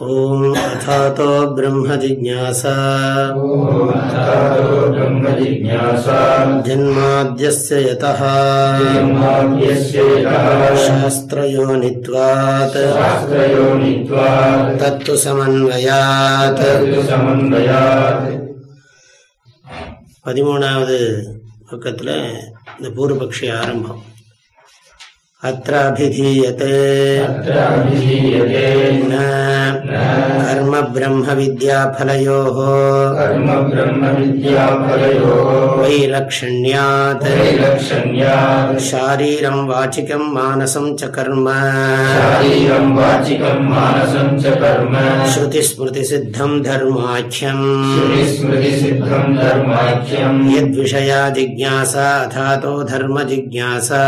ॐ अथातो ब्रह्मजिज्ञासा जन्माद्यस्य यतः शास्त्रयोनित्वात् तत्तु समन्वयात् பதிமூணாவது பக்கத்தில் இந்த பூர்வபக்ஷி ஆரம்பம் अत्राभिधीयते। कर्म ब्रह्म विद्याफलयोः वैलक्षण्यात्। शारीरं वाचिकं मानसं च कर्म। श्रुतिस्मृतिसिद्धं धर्माख्यम्। यद्विषया जिज्ञासा अथातो धर्मजिज्ञासा।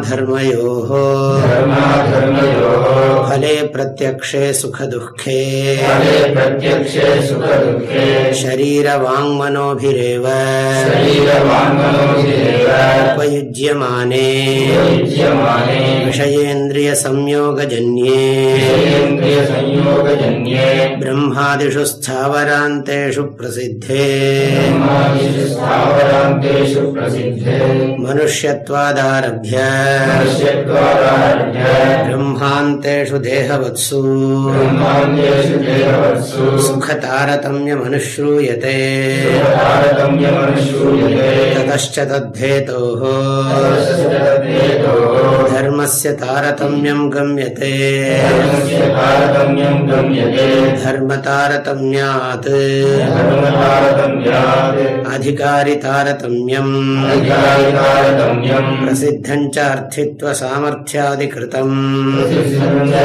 धर्मयोः धर्म फले प्रत्यक्षे सुखदुःखे। शरीरवाङ्मनोभिरेव। उपयुज्यमाने। विषयेन्द्रियसंयोगजन्ये। ब्रह्मादिषु स्थावरान्तेषु प्रसिद्धे। मनुष्यत्वादारभ्य। ब्रह्मान्तेषु देहवत्सु सुखतारतम्यमनुश्रूयते। ततश्च तद्धेतोः। धर्मस्य तारतम्यं गम्यते। धर्मतारतम्यात्। अधिकारितारतम्यम्। प्रसिद्धम् च अर्थित्वसामर्थ्यादिकृतम्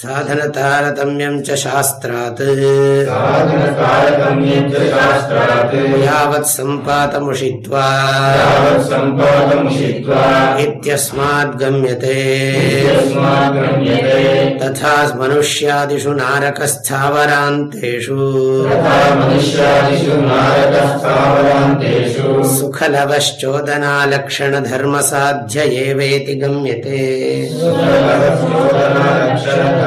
साधनतारतम्यम् च शास्त्रात्। यावत् सम्पातमुषित्वा। इत्यस्मात् गम्यते। तथा मनुष्यादिषु नारकस्थावरान्तेषु। सुखलवश्चोदनालक्षणधर्मसाध्य एवेति गम्यते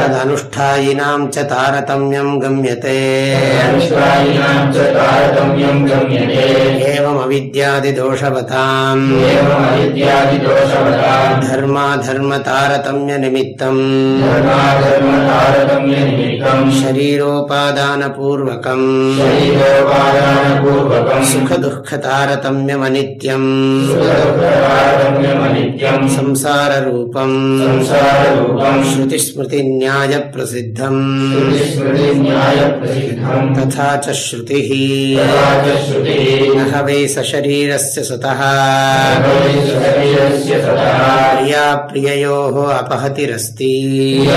तदनुष्ठायिनां च तारतम्यं गम्यते। एवमविद्यादिदोषवताम्। धर्माधर्मतारतम्यनिमित्तम्। शरीरोपादानपूर्वकम्। सुखदुःखतारतम्यमनित्यम्। संसाररूपम्। श्रुतिस्मृतिन्यायप्रसिद्धम्। तथा च श्रुतिः। न ह वै सशरीरस्य सुतः। प्रिया प्रिययोः अपहतिरस्ति।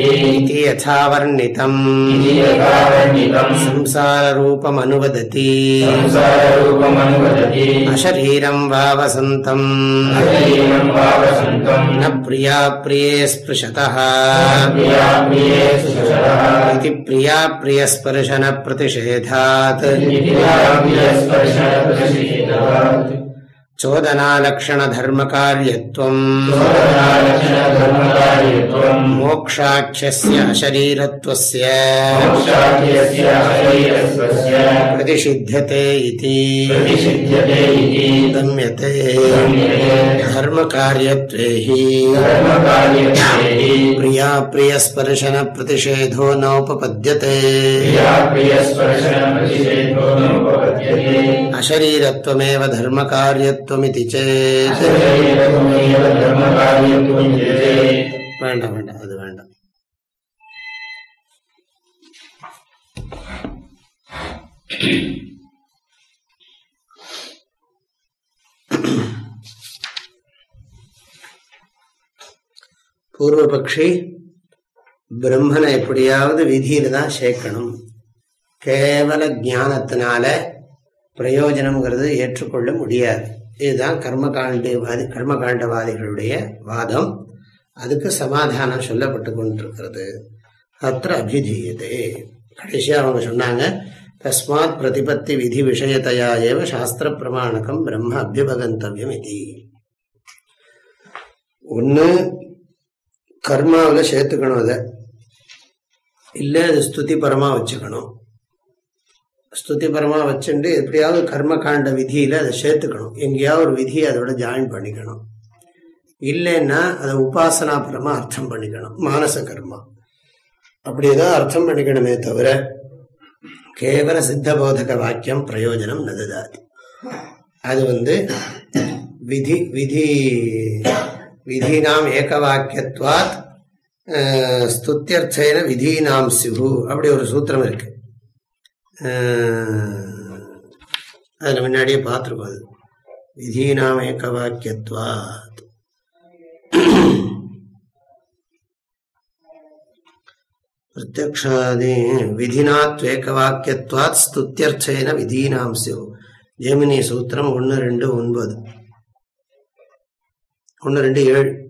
इति यथा वर्णितम्। इति यथा वर्णितम्। संसाररूपमनुवदति। संसाररूपमनुवदति। अशरीरम् वा वसन्तम्। शरीरं वा वसन्तम्। न प्रिया प्रिये स्पृशतः इति प्रिया प्रियस्पर्शनप्रतिषेधात् प्रियाप्रियस्पर्शनप्रतिषेधः चोदनालक्षणधर्मकार्यत्वम्। मोक्षाख्यस्य अशरीरत्वस्य। प्रतिषिध्यते इति। गम्यते। धर्मकार्यत्वे हि प्रिया प्रियस्पर्शनप्रतिषेधो नोपपद्यते। अशरीरत्वमेव धर्मकार्यत्व வேண்டாம் வேண்டாம் அது வேண்டாம். பூர்வபக்ஷி பிரம்மனை எப்படியாவது விதியில தான் சேர்க்கணும். கேவல ஜானத்தினால பிரயோஜனம்ங்கிறது ஏற்றுக்கொள்ள முடியாது. இதுதான் கர்மகாண்டவாதி கர்மகாண்டவாதிகளுடைய வாதம். அதுக்கு சமாதானம் சொல்லப்பட்டு கொண்டிருக்கிறது. அத்த அபிஜீயதே. கடைசியாக அவங்க சொன்னாங்க தஸ்மாத் பிரதிபத்தி விதி விஷயத்தையா ஏவ சாஸ்திர பிரமாணகம் பிரம்ம அபியுபகந்தவியம் இது ஒன்று கர்மாவில் சேர்த்துக்கணும் அதை. இல்லை அது ஸ்துதி பரமாக வச்சுக்கணும். ஸ்துதிபரமாக வச்சுட்டு எப்படியாவது கர்ம காண்ட விதியில் அதை சேர்த்துக்கணும். எங்கேயாவது ஒரு விதியை அதோட ஜாயின் பண்ணிக்கணும். இல்லைன்னா அதை உபாசனாபரமாக அர்த்தம் பண்ணிக்கணும். மானச கர்மா. அப்படியேதான் அர்த்தம் பண்ணிக்கணுமே தவிர கேவல சித்தபோதக வாக்கியம் பிரயோஜனம் நதுதாது. அது வந்து விதி விதி விதீனாம் ஏக வாக்கியத்வாத் ஸ்துத்தியர்த்தேன ஸ்துத்யர்த்தேன விதீனாம் சிவு அப்படி ஒரு சூத்திரம் இருக்குது அதில் முன்னாடியே பார்த்துருக்கோம் அது. விதீனாம் ஏக வாக்கியத்வாத் பிரத்யக்ஷாதி விதினாத்வேக வாக்கியத்வாத் ஸ்துத்தியர்ச்சேன விதீனாம் சிவ் ஜெமினி சூத்திரம் ஒன்று ரெண்டு ஒன்பது. ஒன்று ரெண்டு ஏழு.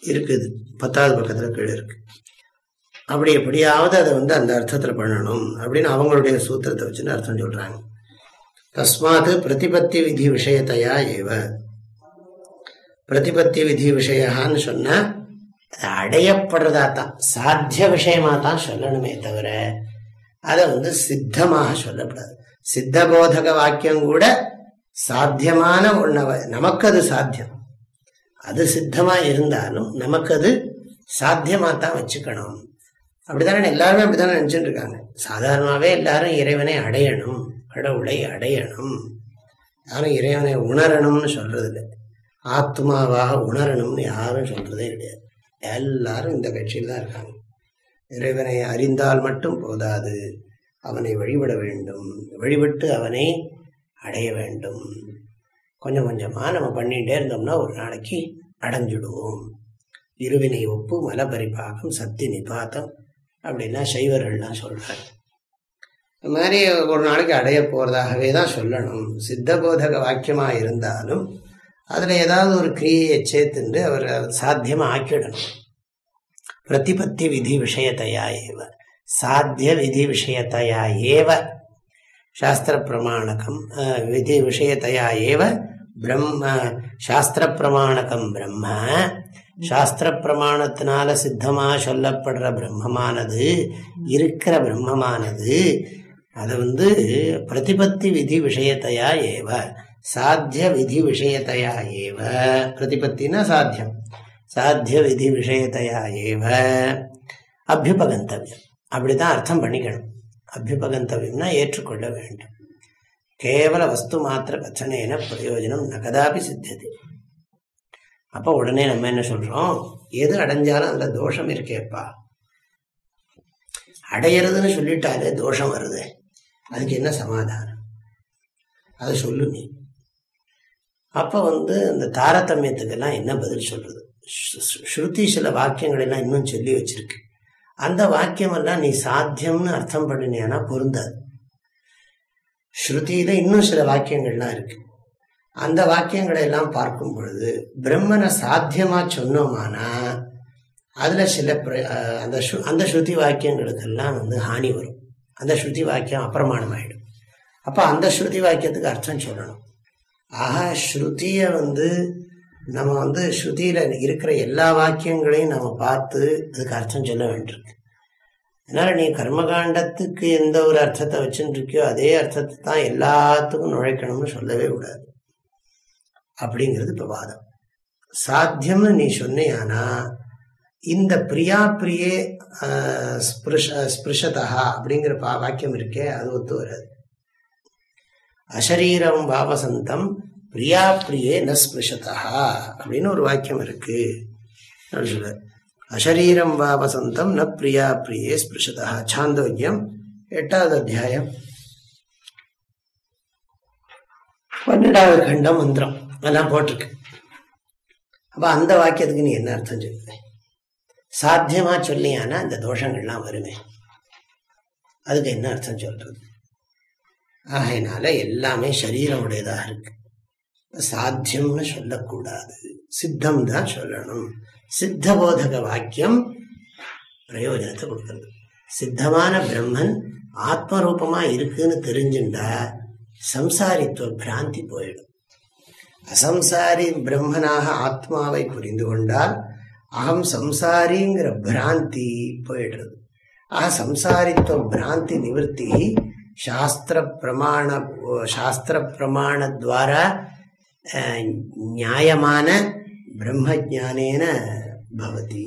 இருக்குது. பத்தாவது பக்கத்தில் கீழே இருக்கு. அப்படி எப்படியாவது அதை வந்து அந்த அர்த்தத்தில் பண்ணணும் அப்படின்னு அவங்களுடைய சூத்திரத்தை வச்சுன்னு அர்த்தம் சொல்றாங்க. தஸ்மாத் பிரதிபத்தி விதி விஷயத்தையா ஏவ? பிரதிபத்தி விதி விஷயான்னு சொன்னால் அது அடையப்படுறதா தான் சாத்திய விஷயமா தான் சொல்லணுமே தவிர அதை வந்து சித்தமாக சொல்லக்கூடாது சித்த போதக வாக்கியம் கூட சாத்தியமான ஒண்ண நமக்கு அது சாத்தியம். அது சித்தமா இருந்தாலும் நமக்கு அது சாத்தியமா தான் வச்சுக்கணும். அப்படித்தானே எல்லாருமே அப்படித்தானே நினைச்சுட்டு இருக்காங்க சாதாரணமாகவே எல்லாரும் இறைவனை அடையணும் கடவுளை அடையணும். யாரும் இறைவனை உணரணும்னு சொல்றது இல்லை ஆத்மாவாக உணரணும்னு யாரும் சொல்றதே கிடையாது. எல்லாரும் இந்த கட்சியில் தான் இருக்காங்க. இறைவனை அறிந்தால் மட்டும் போதாது. அவனை வழிபட வேண்டும். வழிபட்டு அவனை அடைய வேண்டும். கொஞ்சம் கொஞ்சமாக நம்ம பண்ணிகிட்டே இருந்தோம்னா ஒரு நாளைக்கு அடைஞ்சிடுவோம். இருவினை ஒப்பு மலபரிபாகம் சக்தி நிபாத்தம் அப்படின்னா சைவர்கள்லாம் சொல்றாரு இந்த மாதிரி ஒரு நாளைக்கு அடைய போறதாகவே தான் சொல்லணும். சித்த போதக வாக்கியமா இருந்தாலும் அதுல ஏதாவது ஒரு கிரியையை சேர்த்துண்டு அவர் சாத்தியமாக சாத்தியமா ஆக்கிடணும் பிரதிபத்தி விதி விஷயத்தையா ஏவ. சாத்திய விதி விஷயத்தையா ஏவ. சாஸ்திர பிரமாணகம் விதி விஷயத்தையா ஏவ. பிரம்ம சாஸ்திர பிரமாணகம் பிரம்ம. சாஸ்திர பிரமாணத்தினால சித்தமாக சொல்லப்படுற பிரம்மமானது இருக்கிற பிரம்மமானது அது வந்து பிரதிபத்தி விதி விஷயத்தையா ஏவ சாத்திய விதி விஷயத்தையா ஏவ. பிரதிபத்தினா சாத்தியம் சாத்திய விதி விஷயத்தையா ஏவ. அபியுபகந்தவியம் அப்படிதான் அர்த்தம் பண்ணிக்கணும். அபியுபகந்தவியம்னா ஏற்றுக்கொள்ள வேண்டும். கேவல வஸ்து மாத்திர கச்சனேன பிரயோஜனம் நகதாபி சித்தியது. அப்போ உடனே நம்ம என்ன சொல்கிறோம் எது அடைஞ்சாலும் அதில் தோஷம் இருக்கேப்பா. அடையிறதுன்னு சொல்லிட்டாலே தோஷம் வருது. அதுக்கு என்ன சமாதானம்? அதை சொல்லு நீ. அப்போ வந்து இந்த தாரதமியத்துக்கெல்லாம் என்ன பதில் சொல்கிறது ஸ்ருதி சில வாக்கியங்களெல்லாம் இன்னும் சொல்லி வச்சிருக்கு. அந்த வாக்கியமெல்லாம் நீ சாத்தியம்னு அர்த்தம் பண்ணினியானா பொருந்தாது. ஸ்ருதியில் இன்னும் சில வாக்கியங்கள்லாம் இருக்குது அந்த வாக்கியங்களை எல்லாம் பார்க்கும் பொழுது பிரம்மனை சாத்தியமா சொன்னோமானா அதுல சில பிர- அந்த அந்த ஸ்ருதி வாக்கியங்களுக்கெல்லாம் வந்து ஹானி வரும். அந்த ஸ்ருதி வாக்கியம் அப்பிரமாணம் ஆயிடும் அப்ப அந்த ஸ்ருதி வாக்கியத்துக்கு அர்த்தம் சொல்லணும். ஆஹா ஸ்ருதிய வந்து நம்ம வந்து ஸ்ருதியில இருக்கிற எல்லா வாக்கியங்களையும் நம்ம பார்த்து அதுக்கு அர்த்தம் சொல்ல வேண்டியிருக்கு. அதனால நீ கர்மகாண்டத்துக்கு எந்த ஒரு அர்த்தத்தை வச்சுட்டு இருக்கியோ அதே அர்த்தத்தை தான் எல்லாத்துக்கும் நுழைக்கணும்னு சொல்லவே கூடாது. அப்படிங்கிறது இப்ப வாதம். சாத்தியம்னு நீ சொன்னியானா இந்த பிரியா பிரியே ஆஹ், ஸ்பிருஷதா அப்படிங்கிற பா வாக்கியம் இருக்கே அது ஒத்து வராது. அசரீரம் வாவசந்தம் பிரியா பிரியே ந ஸ்பிருஷதா அப்படின்னு ஒரு வாக்கியம் இருக்கு. சொல்ற. அசரீரம் வா வசந்தம் ந பிரியா பிரியே ஸ்பிருஷதா. சாந்தோக்கியம் எட்டாவது அத்தியாயம். பன்னெண்டாவது கண்டம் மந்திரம். அதெல்லாம் போட்டிருக்கு. அப்ப அந்த வாக்கியத்துக்கு நீ என்ன அர்த்தம் சொல்லுவேன் சாத்தியமா சொல்லியானா இந்த தோஷங்கள்லாம் வருமே? அதுக்கு என்ன அர்த்தம் சொல்றது? ஆகையினால எல்லாமே சரீரம் உடையதாக இருக்கு சாத்தியம்னு சொல்லக்கூடாது. சித்தம் தான் சொல்லணும். சித்த போதக வாக்கியம் பிரயோஜனத்தை கொடுக்கறது. சித்தமான பிரம்மன் ஆத்மரூபமா இருக்குன்னு தெரிஞ்சுண்டா சம்சாரித்துவ பிராந்தி போயிடும். அசம்சாரி பிரம்மனாக ஆத்மாவை புரிந்து கொண்டால் அகம் சம்சாரிங்கிற பிராந்தி போயிடுறது. ஆக சம்சாரித்துவ பிராந்தி நிவர்த்தி சாஸ்திர பிரமாண சாஸ்திர பிரமாணத்வாரா அஹ், நியாயமான பிரம்மஜானேன பவதி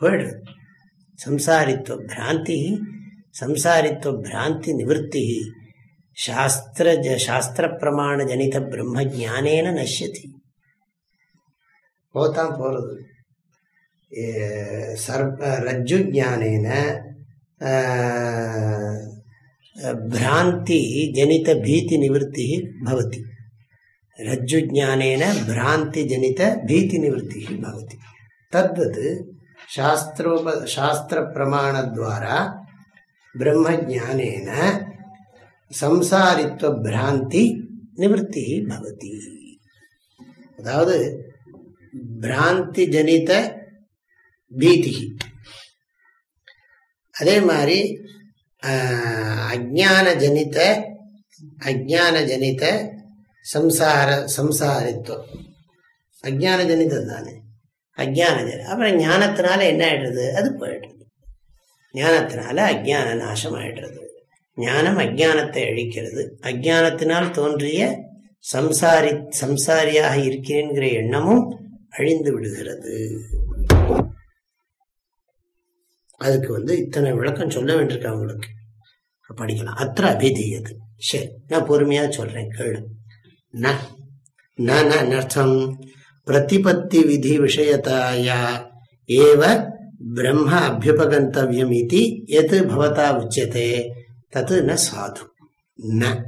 போயிடுறது சம்சாரித்துவ பிராந்தி சம்சாரித்துவ பிராந்தி நிவர்த்தி சாஸ்திர சாஸ்திர பிரமாண ஜனித பிரம்ம ஜானேன நஷ்யதி. போத்தான் போறது. சர்ப ரஜ்ஜு ஜானேன பிராந்தி ஜனித பீதி நிவர்த்தி பவதி. ரஜ்ஜு ஜானேன பிராந்தி ஜனித பீதி நிவர்த்தி பவதி. தத்வத் சாஸ்திரோப சாஸ்திர பிரமாணத்வாரா பிரம்ம ஜானேன சம்சாரித்துவ பிராந்தி நிவர்த்தி பவதி. அதாவது பிராந்தி ஜனித பீதி. அதே மாதிரி அஜான ஜனித அஜான ஜனித சம்சார சம்சாரித்துவம். அஜான ஜனிதம் தானே? அஜான ஜனி அப்புறம் ஞானத்தினால என்ன ஆயிடுறது? அது போயிடுறது ஞானத்தினால அஜான நாசம் ஆயிடுறது ஞானம் அஜ்ஞானத்தை அழிக்கிறது. அஜ்ஞானத்தினால் தோன்றிய சம்சாரி சம்சாரியாக இருக்கிறேங்கிற எண்ணமும் அழிந்து விடுகிறது. அதுக்கு வந்து இத்தனை விளக்கம் சொல்ல வேண்டியிருக்கு அவங்களுக்கு. படிக்கலாம். அத்த அபிதீயது. சரி நான் பொறுமையா சொல்றேன் கேளு. ந ந நர்த்தம். பிரதிபத்தி விதி விஷயத்தாயா ஏவ பிரம்ம அபியுபகந்தவியம் இது எது பவதா உச்சியதே தது ந சாது. ந.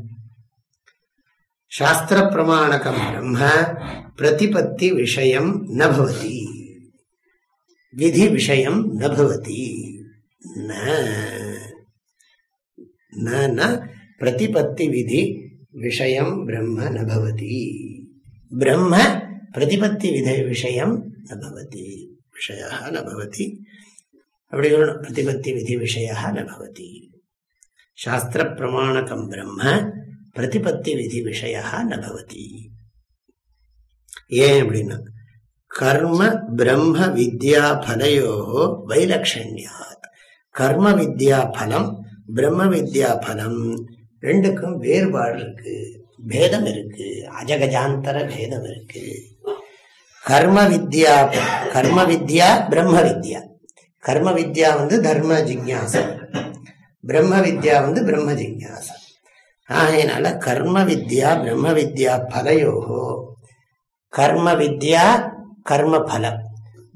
சாஸ்திர பிரமாணகம் பிரம்ம பிரதிபத்தி விஷயம் ந விதி விஷயம் ந ந. பிரதிபத்தி விதி விஷயம் பிரம்ம ந பிரம்ம பிரதிபத்தி வித விஷயம் ந விஷய ந அப்படி சொல்லணும். பிரதிபத்தி விதி விஷய ந சாஸ்திர பிரமாணகம் பிரம்ம பிரதிபத்தி விதி விஷய நபவதி. ஏன் அப்படின்னா கர்ம பிரம்ம வித்யா பலையோ வைலக்ஷண்யாத். கர்ம வித்யா பலம் பிரம்ம வித்யா பலம். ரெண்டுக்கும் வேறுபாடு இருக்கு. பேதம் இருக்கு. அஜகஜாந்தர பேதம் இருக்கு. கர்ம வித்யா கர்ம வித்யா பிரம்ம வித்யா. கர்ம வித்யா வந்து தர்ம ஜிக்யாசம் பிரம்ம வித்யா வந்து பிரம்ம ஜிக்யாசா ஆகையினால கர்ம வித்யா பிரம்ம வித்யா பலையோகோ கர்ம வித்யா கர்ம பலம்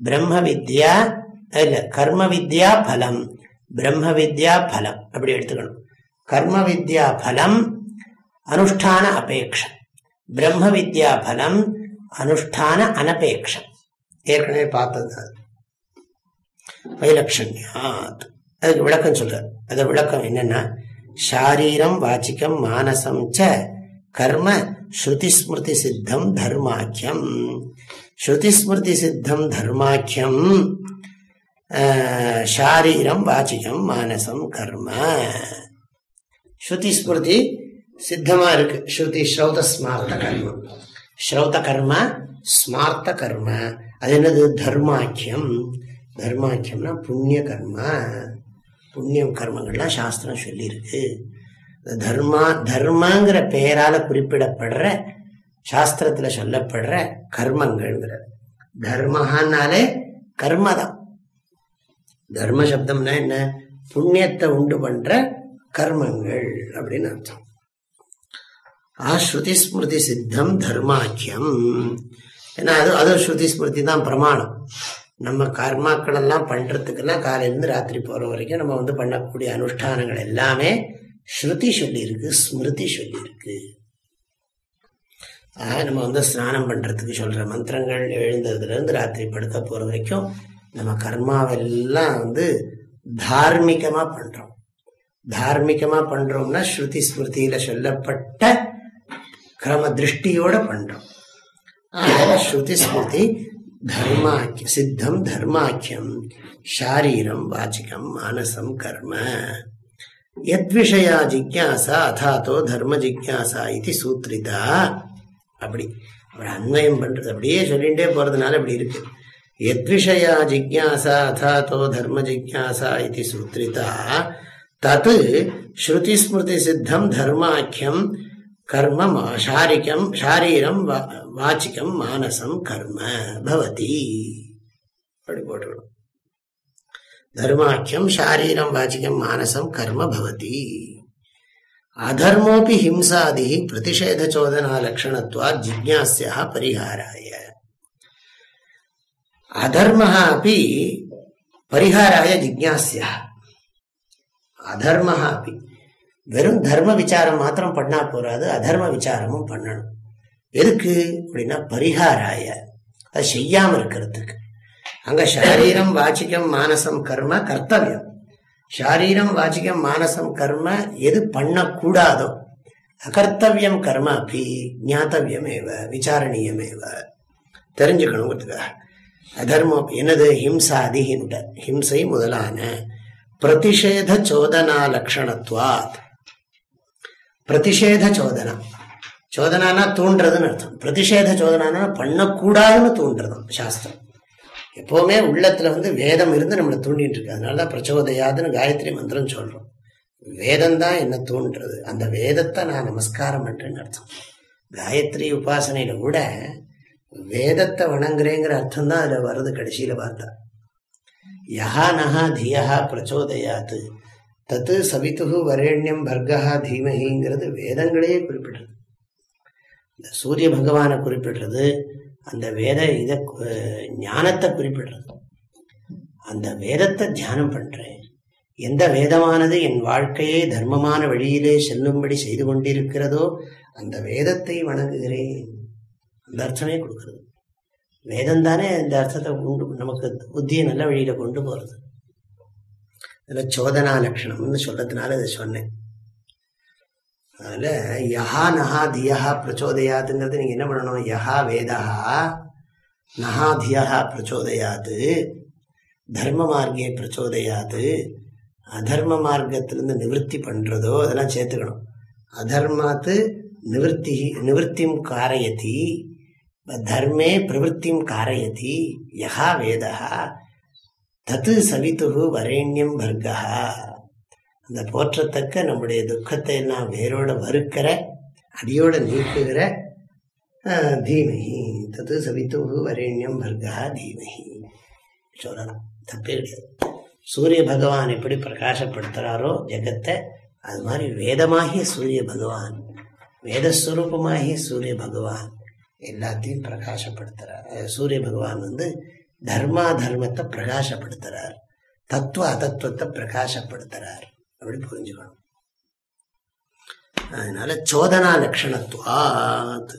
பிரம்ம வித்யா இல்ல கர்ம வித்யா பலம். பிரம்ம வித்யா பலம். அப்படி எடுத்துக்கணும். கர்ம வித்யா பலம் அனுஷ்டான அபேட்சம் பிரம்ம வித்யா பலம் அனுஷ்டான அனபேட்சம் ஏற்கனவே பார்த்தது வைலட்சண்யாத் அதுக்கு விளக்கம் சொல்றார். அது விளக்கம் என்னன்னா ஷாரீரம் வாச்சிக்கம் மானசம் ச கர்ம ஸ்ருதி ஸ்மிருதி சித்தம் தர்மாக்கியம். ஸ்ருதி ஸ்மிருதி சித்தம் தர்மாக்கியம் ஷாரீரம் வாச்சிக்கம் மானசம் கர்ம. ஸ்ருதி ஸ்மிருதி சித்தமா இருக்கு. ஸ்ருதி ஸ்ரௌத ஸ்மார்த்த கர்மம் ஸ்ரௌத கர்ம ஸ்மார்த்த கர்ம. அது என்னது? தர்மாக்கியம். தர்மாக்கியம்னா புண்ணிய கர்மா. புண்ணியம் கர்மங்கள்லாம் சாஸ்திரம் சொல்லியிருக்கு. இந்த தர்மா தர்மாங்கிற பெயரால குறிப்பிடப்படுற சாஸ்திரத்துல சொல்லப்படுற கர்மங்கள்ங்கிற தர்மஹான்னாலே கர்மதான். தர்ம சப்தம்னா என்ன? புண்ணியத்தை உண்டு பண்ற கர்மங்கள் அப்படின்னு அர்த்தம். ஆ ஸ்ருதி ஸ்மிருதி சித்தம் தர்மாக்கியம். ஏன்னா அது அது ஸ்ருதி ஸ்மிருதி தான் பிரமாணம். நம்ம கர்மாக்கள் எல்லாம் பண்ணுறதுக்குன்னா காலையிலேருந்து ராத்திரி போகிற வரைக்கும் நம்ம வந்து பண்ணக்கூடிய அனுஷ்டானங்கள் எல்லாமே ஸ்ருதி சொல்லியிருக்கு ஸ்மிருதி சொல்லியிருக்கு. ஆக நம்ம வந்து ஸ்நானம் பண்றதுக்கு சொல்ற மந்திரங்கள் எழுந்ததுல இருந்து ராத்திரி படுக்க போகிற வரைக்கும் நம்ம கர்மாவெல்லாம் வந்து தார்மீகமா பண்றோம். தார்மீகமா பண்றோம்னா ஸ்ருதி ஸ்மிருதியில் சொல்லப்பட்ட கிரம திருஷ்டியோட பண்றோம். ஸ்ருதி ஸ்மிருதி தர்மாக்கிய சித்தம் தர்மாக்கியம் ஷாரீரம் வாச்சிகம் மானசம் கர்ம யத்விஷயா ஜிக்யாசா அதாத்தோ தர்ம ஜிக்யாசா இது சூத்ரிதா அப்படி அப்படி அன்வயம் பண்றது அப்படியே சொல்லிகிட்டே போறதுனால அப்படி இருக்கு. யத்விஷயா ஜிக்யாசா அதாத்தோ தர்ம ஜிக்யாசா இது சூத்ரிதா தத் ஸ்ருதி ஸ்மிருதி சித்தம் தர்மாக்கியம் கர்மம் ஷாரிக்கம் ஷாரீரம் வாச்சிக்கம் மானசம் கர்ம பவதி அப்படி போட்டுக்கணும் தர்மாக்கியம் ஷாரீரம் வாச்சிக்கம் மானசம் கர்ம பவதி அதர்மோபி ஹிம்சாதி பிரதிஷேத சோதனா லட்சணத்துவா ஜிக்யாசியா பரிகாராய அதர்மஹ அப்படி பரிகாராய ஜிக்யாசியா அதர்மஹ அப்படி வெறும் தர்ம விசாரம் மாத்திரம் பண்ணா போறாது அதர்ம விசாரமும் பண்ணணும். எதுக்கு அப்படின்னா பரிகாராய. அது செய்யாம இருக்கிறதுக்கு. அங்க ஷாரீரம் வாச்சிக்கம் மானசம் கர்ம கர்த்தவியம். ஷாரீரம் வாச்சிக்கம் மானசம் கர்ம எது பண்ணக்கூடாதோ. அகர்த்தவியம் கர்ம அப்படி ஞாத்தவியமேவ விசாரணீயமேவ. தெரிஞ்சுக்கணுங்கிறதுக்காக அதர்மம் என்னது? ஹிம்சாதி ஹிண்ட ஹிம்சை முதலான. பிரதிஷேத சோதனா லட்சணத்துவாத் பிரதிஷேத சோதனா. சோதனானா தூண்டுறதுன்னு அர்த்தம். பிரதிஷேத சோதனானா பண்ணக்கூடாதுன்னு தூண்டுறதும் சாஸ்திரம். எப்பவுமே உள்ளத்துல வந்து வேதம் இருந்து நம்மளை தூண்டிட்டு இருக்கு. அதனாலதான் பிரச்சோதையாதுன்னு காயத்ரி மந்திரம் சொல்றோம். வேதம் தான் என்ன தூண்டுறது அந்த வேதத்தை நான் நமஸ்காரம் பண்றேன்னு அர்த்தம். காயத்ரி உபாசனையில கூட வேதத்தை வணங்குறேங்கிற அர்த்தம் தான் அதுல வருது கடைசியில பார்த்தா. யஹா நஹா தியஹா பிரச்சோதயாத்து. தத்து சவித்துகு வரேண்யம் பர்கஹா தீமஹிங்கிறது வேதங்களையே குறிப்பிடுறது இந்த சூரிய பகவானை குறிப்பிடுறது அந்த வேத இதை ஞானத்தை குறிப்பிடுறது. அந்த வேதத்தை தியானம் பண்றேன். எந்த வேதமானது என் வாழ்க்கையை தர்மமான வழியிலே செல்லும்படி செய்து கொண்டிருக்கிறதோ அந்த வேதத்தை வணங்குகிறேன். அந்த அர்த்தமே கொடுக்குறது. வேதம் தானே இந்த அர்த்தத்தை உண்டு நமக்கு புத்தியை நல்ல வழியில கொண்டு போறது. அதில் சோதனா லட்சணம்னு சொல்றதுனால இதை சொன்னேன். அதில் யஹா நஹா தியஹா பிரச்சோதயாத்துங்கிறது நீங்கள் என்ன பண்ணணும்? யஹா வேதா நஹா தியஹா பிரச்சோதயாது தர்ம மார்க்கே பிரச்சோதயாது அதர்ம மார்க்கத்திலிருந்து நிவர்த்தி பண்ணுறதோ அதெல்லாம் சேர்த்துக்கணும். அதர்மாத்து நிவர்த்தி நிவர்த்தியும் காரயதி தர்மே பிரவருத்தியும் காரயதி யஹா வேதா தத்து சவித்து வரேண்யம் வர்க்கா அந்த போற்றத்தக்க நம்முடைய துக்கத்தை எல்லாம் வேரோட வறுக்கிற அடியோட நீக்குகிற தீமகி. தத்து சவித்து வரேண்யம் வர்க்கா தீமஹி சொல்லலாம். தப்பே கிடையாது சூரிய பகவான் எப்படி பிரகாசப்படுத்துகிறாரோ ஜெகத்தை அது மாதிரி வேதமாகிய சூரிய பகவான் வேதஸ்வரூபமாகிய சூரிய பகவான் எல்லாத்தையும் பிரகாசப்படுத்துகிறார் சூரிய பகவான் வந்து தர்மா தர்மத்தை பிரகாசப்படுத்துறார். தத்துவ அதத்துவத்தை பிரகாசப்படுத்துறார். அப்படி புரிஞ்சுக்கணும். அதனால சோதனா லட்சணத்துவாத்.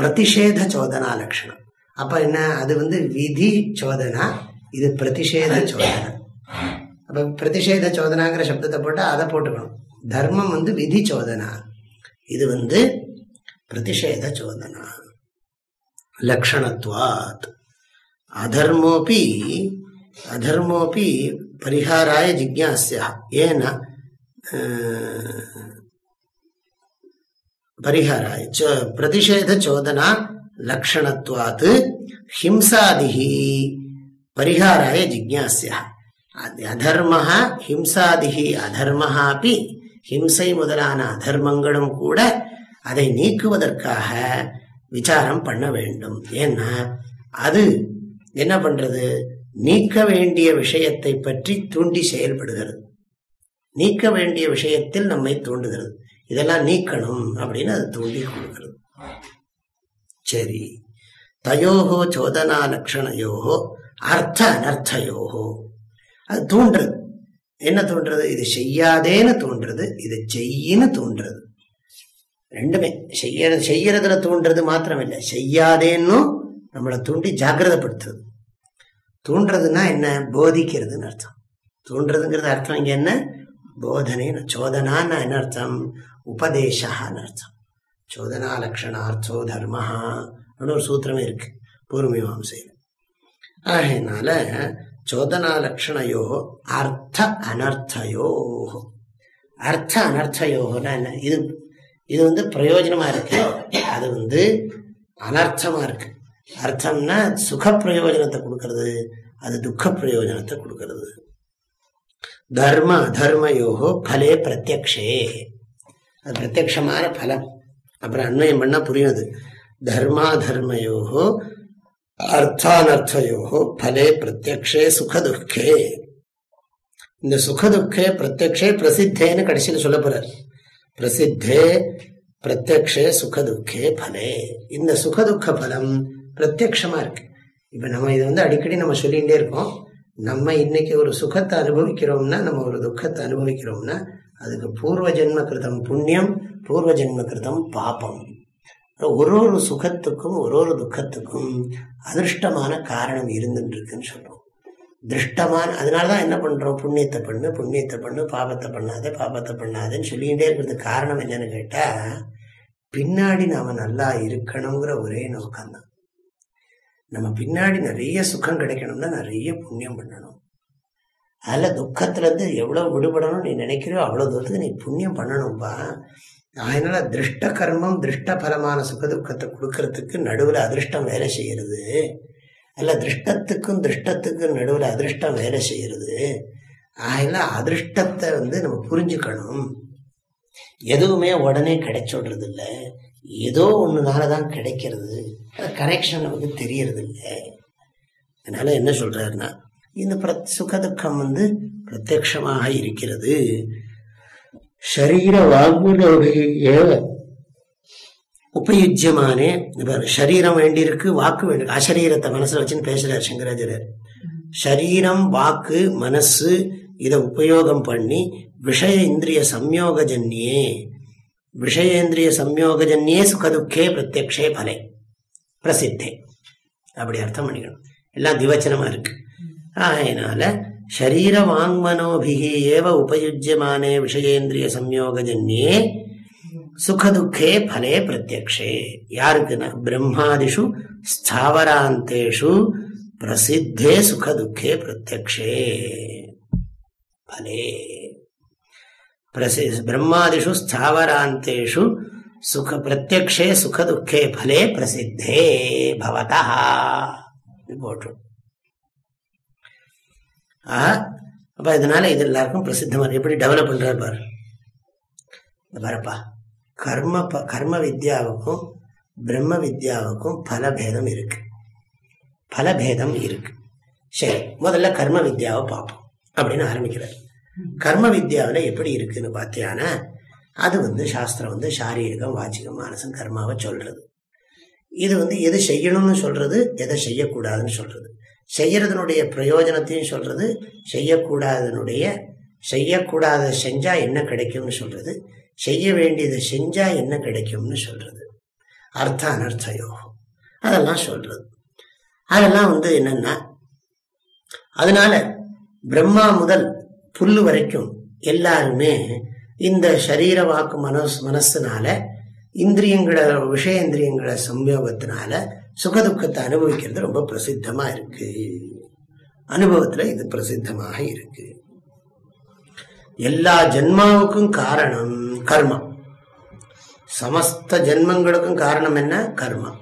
பிரதிஷேத சோதனா லட்சணம். அப்ப என்ன? அது வந்து விதி சோதனா இது பிரதிஷேத சோதனை. அப்ப பிரதிஷேத சோதனாங்கிற சப்தத்தை போட்டு அதை போட்டுக்கணும். தர்மம் வந்து விதி சோதனா. இது வந்து பிரதிஷேத சோதனா. லக்ஷணத்துவாத் அதர்மோபி அதர்மோபி பரிகாராய ஜிக்யாசியா ஏன பரிகாராய பிரதிஷேத சோதனா லக்ஷணத்துவாத்து ஹிம்சாதிஹி பரிகாராய ஜிக்யாசியா அதர்ம ஹிம்சாதிகி அதர்மஹாப்பி ஹிம்சை முதலான அதர்மங்களும் கூட அதை நீக்குவதற்காக விசாரம் பண்ண வேண்டும். ஏன்னா அது என்ன பண்றது? நீக்க வேண்டிய விஷயத்தை பற்றி தூண்டி செயல்படுகிறது. நீக்க வேண்டிய விஷயத்தில் நம்மை தூண்டுகிறது. இதெல்லாம் நீக்கணும் அப்படின்னு அது தூண்டி கொடுக்கிறது. சரி. தயோகோ சோதனா லட்சணையோகோ அர்த்த அனர்த்தயோகோ. அது தூண்டுறது. என்ன தோன்றது இது செய்யாதேன்னு தோன்றது இது செய்யின்னு தோன்றது ரெண்டுமே. செய்ய செய்யறதுல தூண்டுறது மாத்திரம் இல்லை செய்யாதேன்னும் நம்மளை தூண்டி ஜாகிரதப்படுத்துறது தூண்டுறதுன்னா என்ன? போதிக்கிறதுன்னு அர்த்தம். தூண்டுறதுங்கிறது அர்த்தம் இங்கே என்ன? போதனை சோதனான்னு என்ன அர்த்தம்? உபதேசான்னு அர்த்தம். சோதனா லக்ஷணார்த்தோ தர்மஹா அப்படின்னு ஒரு சூத்திரமே இருக்கு. பூர்வமீமாசையில். ஆகையினால சோதனா லக்ஷணையோ அர்த்த அனர்த்தையோ. அர்த்த அனர்த்தயோன்னா என்ன? இது இது வந்து பிரயோஜனமா இருக்கு. அது வந்து அனர்த்தமா இருக்கு. அர்த்தம்னா சுக பிரயோஜனத்தை கொடுக்கறது. அது துக்க பிரயோஜனத்தை கொடுக்கறது. தர்ம அதர்மயோகோ பலே பிரத்யக்ஷே. அது பிரத்யக்ஷமான பலம். அப்புறம் அண்மையம் பண்ணா புரியும் அது தர்மாதர்மயோகோ அர்த்தானர்த்தயோகோ பலே பிரத்யக்ஷே சுகதுக்கே. இந்த சுகதுக்கே பிரத்யக்ஷே பிரசித்தேன்னு கடைசியில் சொல்ல போறார். பிரசித்தே பிரத்யக்ஷே சுகதுக்கே பலே. இந்த சுகதுக்க பலம் பிரத்யக்ஷமாக இருக்கு. இப்போ நம்ம இதை வந்து அடிக்கடி நம்ம சொல்லிகிட்டே இருக்கோம். நம்ம இன்னைக்கு ஒரு சுகத்தை அனுபவிக்கிறோம்னா நம்ம ஒரு துக்கத்தை அனுபவிக்கிறோம்னா அதுக்கு பூர்வ ஜென்ம கிருதம் புண்ணியம் பூர்வ ஜென்ம கிருதம் பாபம். ஒரு ஒரு சுகத்துக்கும் ஒரு ஒரு துக்கத்துக்கும் அதிருஷ்டமான காரணம் இருந்துட்டு இருக்குன்னு திருஷ்டமான அதனால தான் என்ன பண்ணுறோம் புண்ணியத்தை பண்ணு புண்ணியத்தை பண்ணு பாபத்தை பண்ணாத பாபத்தை பண்ணாதேன்னு சொல்லிகிட்டே இருக்கிறதுக்கு காரணம் என்னன்னு கேட்டால் பின்னாடி நாம் நல்லா இருக்கணுங்கிற ஒரே நோக்கம்தான். நம்ம பின்னாடி நிறைய சுகம் கிடைக்கணும்னா நிறைய புண்ணியம் பண்ணணும். அதில் துக்கத்துலேருந்து எவ்வளோ எவ்வளவு விடுபடணும்னு நீ நினைக்கிறோ அவ்வளோ தூரத்துக்கு நீ புண்ணியம் பண்ணணும்பா. அதனால் திருஷ்ட கர்மம் திருஷ்ட பலமான சுகதுக்கத்தை கொடுக்கறதுக்கு நடுவில் அதிர்ஷ்டம் வேலை செய்கிறது அல்ல திருஷ்டத்துக்கும் திருஷ்டத்துக்கும் நடுவில் அதிர்ஷ்டம் வேலை செய்கிறது அதனால அதிர்ஷ்டத்தை வந்து நம்ம புரிஞ்சுக்கணும். எதுவுமே உடனே கிடைச்சுடுறது இல்லை ஏதோ ஒன்றுனால தான் கிடைக்கிறது. அது கனெக்ஷன் வந்து தெரியறது இல்லை அதனால என்ன சொல்றாருன்னா இந்த பிர சுகதுக்கம் வந்து பிரத்யமாக இருக்கிறது. ஷரீர வாக்குலோகையேவ உபயுஜ்யமானே சரீரம் வேண்டியிருக்கு வாக்கு வேண்டி அசரீரத்தை மனசுல வச்சுன்னு பேசுறார் சங்கராச்சாரியர். சரீரம் வாக்கு மனசு இதை உபயோகம் பண்ணி விஷய இந்திரிய சம்யோகஜன்யே விஷயேந்திரிய சம்யோகஜன்யே சுகதுக்கே பிரத்யக்ஷே பலே பிரசித்தே அப்படி அர்த்தம் பண்ணிக்கணும் எல்லாம் திவச்சனமா இருக்கு அதனால ஷரீர வாங்மனோபிகி ஏவ உபயுஜ்யமானே விஷயேந்திரிய சம்யோகஜன்யே சுகதுக்கே பலே பிரத்யக்ஷே யாருக்குன்னா பிரம்மாதிஷு ஸ்தாவராந்தேஷு பிரசித்தே சுகதுக்கே பிரத்யக்ஷே பலே பிரசி பிரம்மாதிஷு ஸ்தாவராந்தேஷு சுக பிரத்யக்ஷே சுகதுக்கே பலே பிரசித்தே பவதா. போட்டு ஆஹ் அப்ப இதனால இது எல்லாருக்கும் பிரசித்தமாக எப்படி டெவலப் பண்றாரு பாரு. பாருப்பா. கர்ம ப- கர்ம வித்யாவுக்கும் பிரம்ம வித்யாவுக்கும் பலபேதம் இருக்கு. பலபேதம் இருக்கு. சரி முதல்ல கர்ம வித்யாவை பார்ப்போம். அப்படின்னு ஆரம்பிக்கிறார். கர்ம வித்யாவில் எப்படி இருக்குன்னு பார்த்தியானா அது வந்து சாஸ்திரம் வந்து சாரீரிகம் வாச்சிகம் மானசம் கர்மாவை சொல்றது. இது வந்து எது செய்யணும்னு சொல்றது எதை செய்யக்கூடாதுன்னு சொல்றது. செய்யறதனுடைய பிரயோஜனத்தையும் சொல்றது செய்யக்கூடாதனுடைய செய்யக்கூடாத செஞ்சா என்ன கிடைக்கும்னு சொல்றது செய்ய வேண்டியதை செஞ்சா என்ன கிடைக்கும்னு சொல்றது. அர்த்த யோகம் அதெல்லாம் சொல்றது. அதெல்லாம் வந்து என்னன்னா அதனால பிரம்மா முதல் புல்லு வரைக்கும் எல்லாருமே இந்த சரீர வாக்கு மனஸ் மனசுனால இந்திரியங்களை விஷயந்திரியங்களை சம்யோகத்தினால சுகதுக்கத்தை அனுபவிக்கிறது ரொம்ப பிரசித்தமா இருக்கு. அனுபவத்துல இது பிரசித்தமாக இருக்கு. எல்லா ஜென்மாவுக்கும் காரணம் கர்மம் சமஸ்த ஜென்மங்களுக்கும் காரணம் என்ன? கர்மம்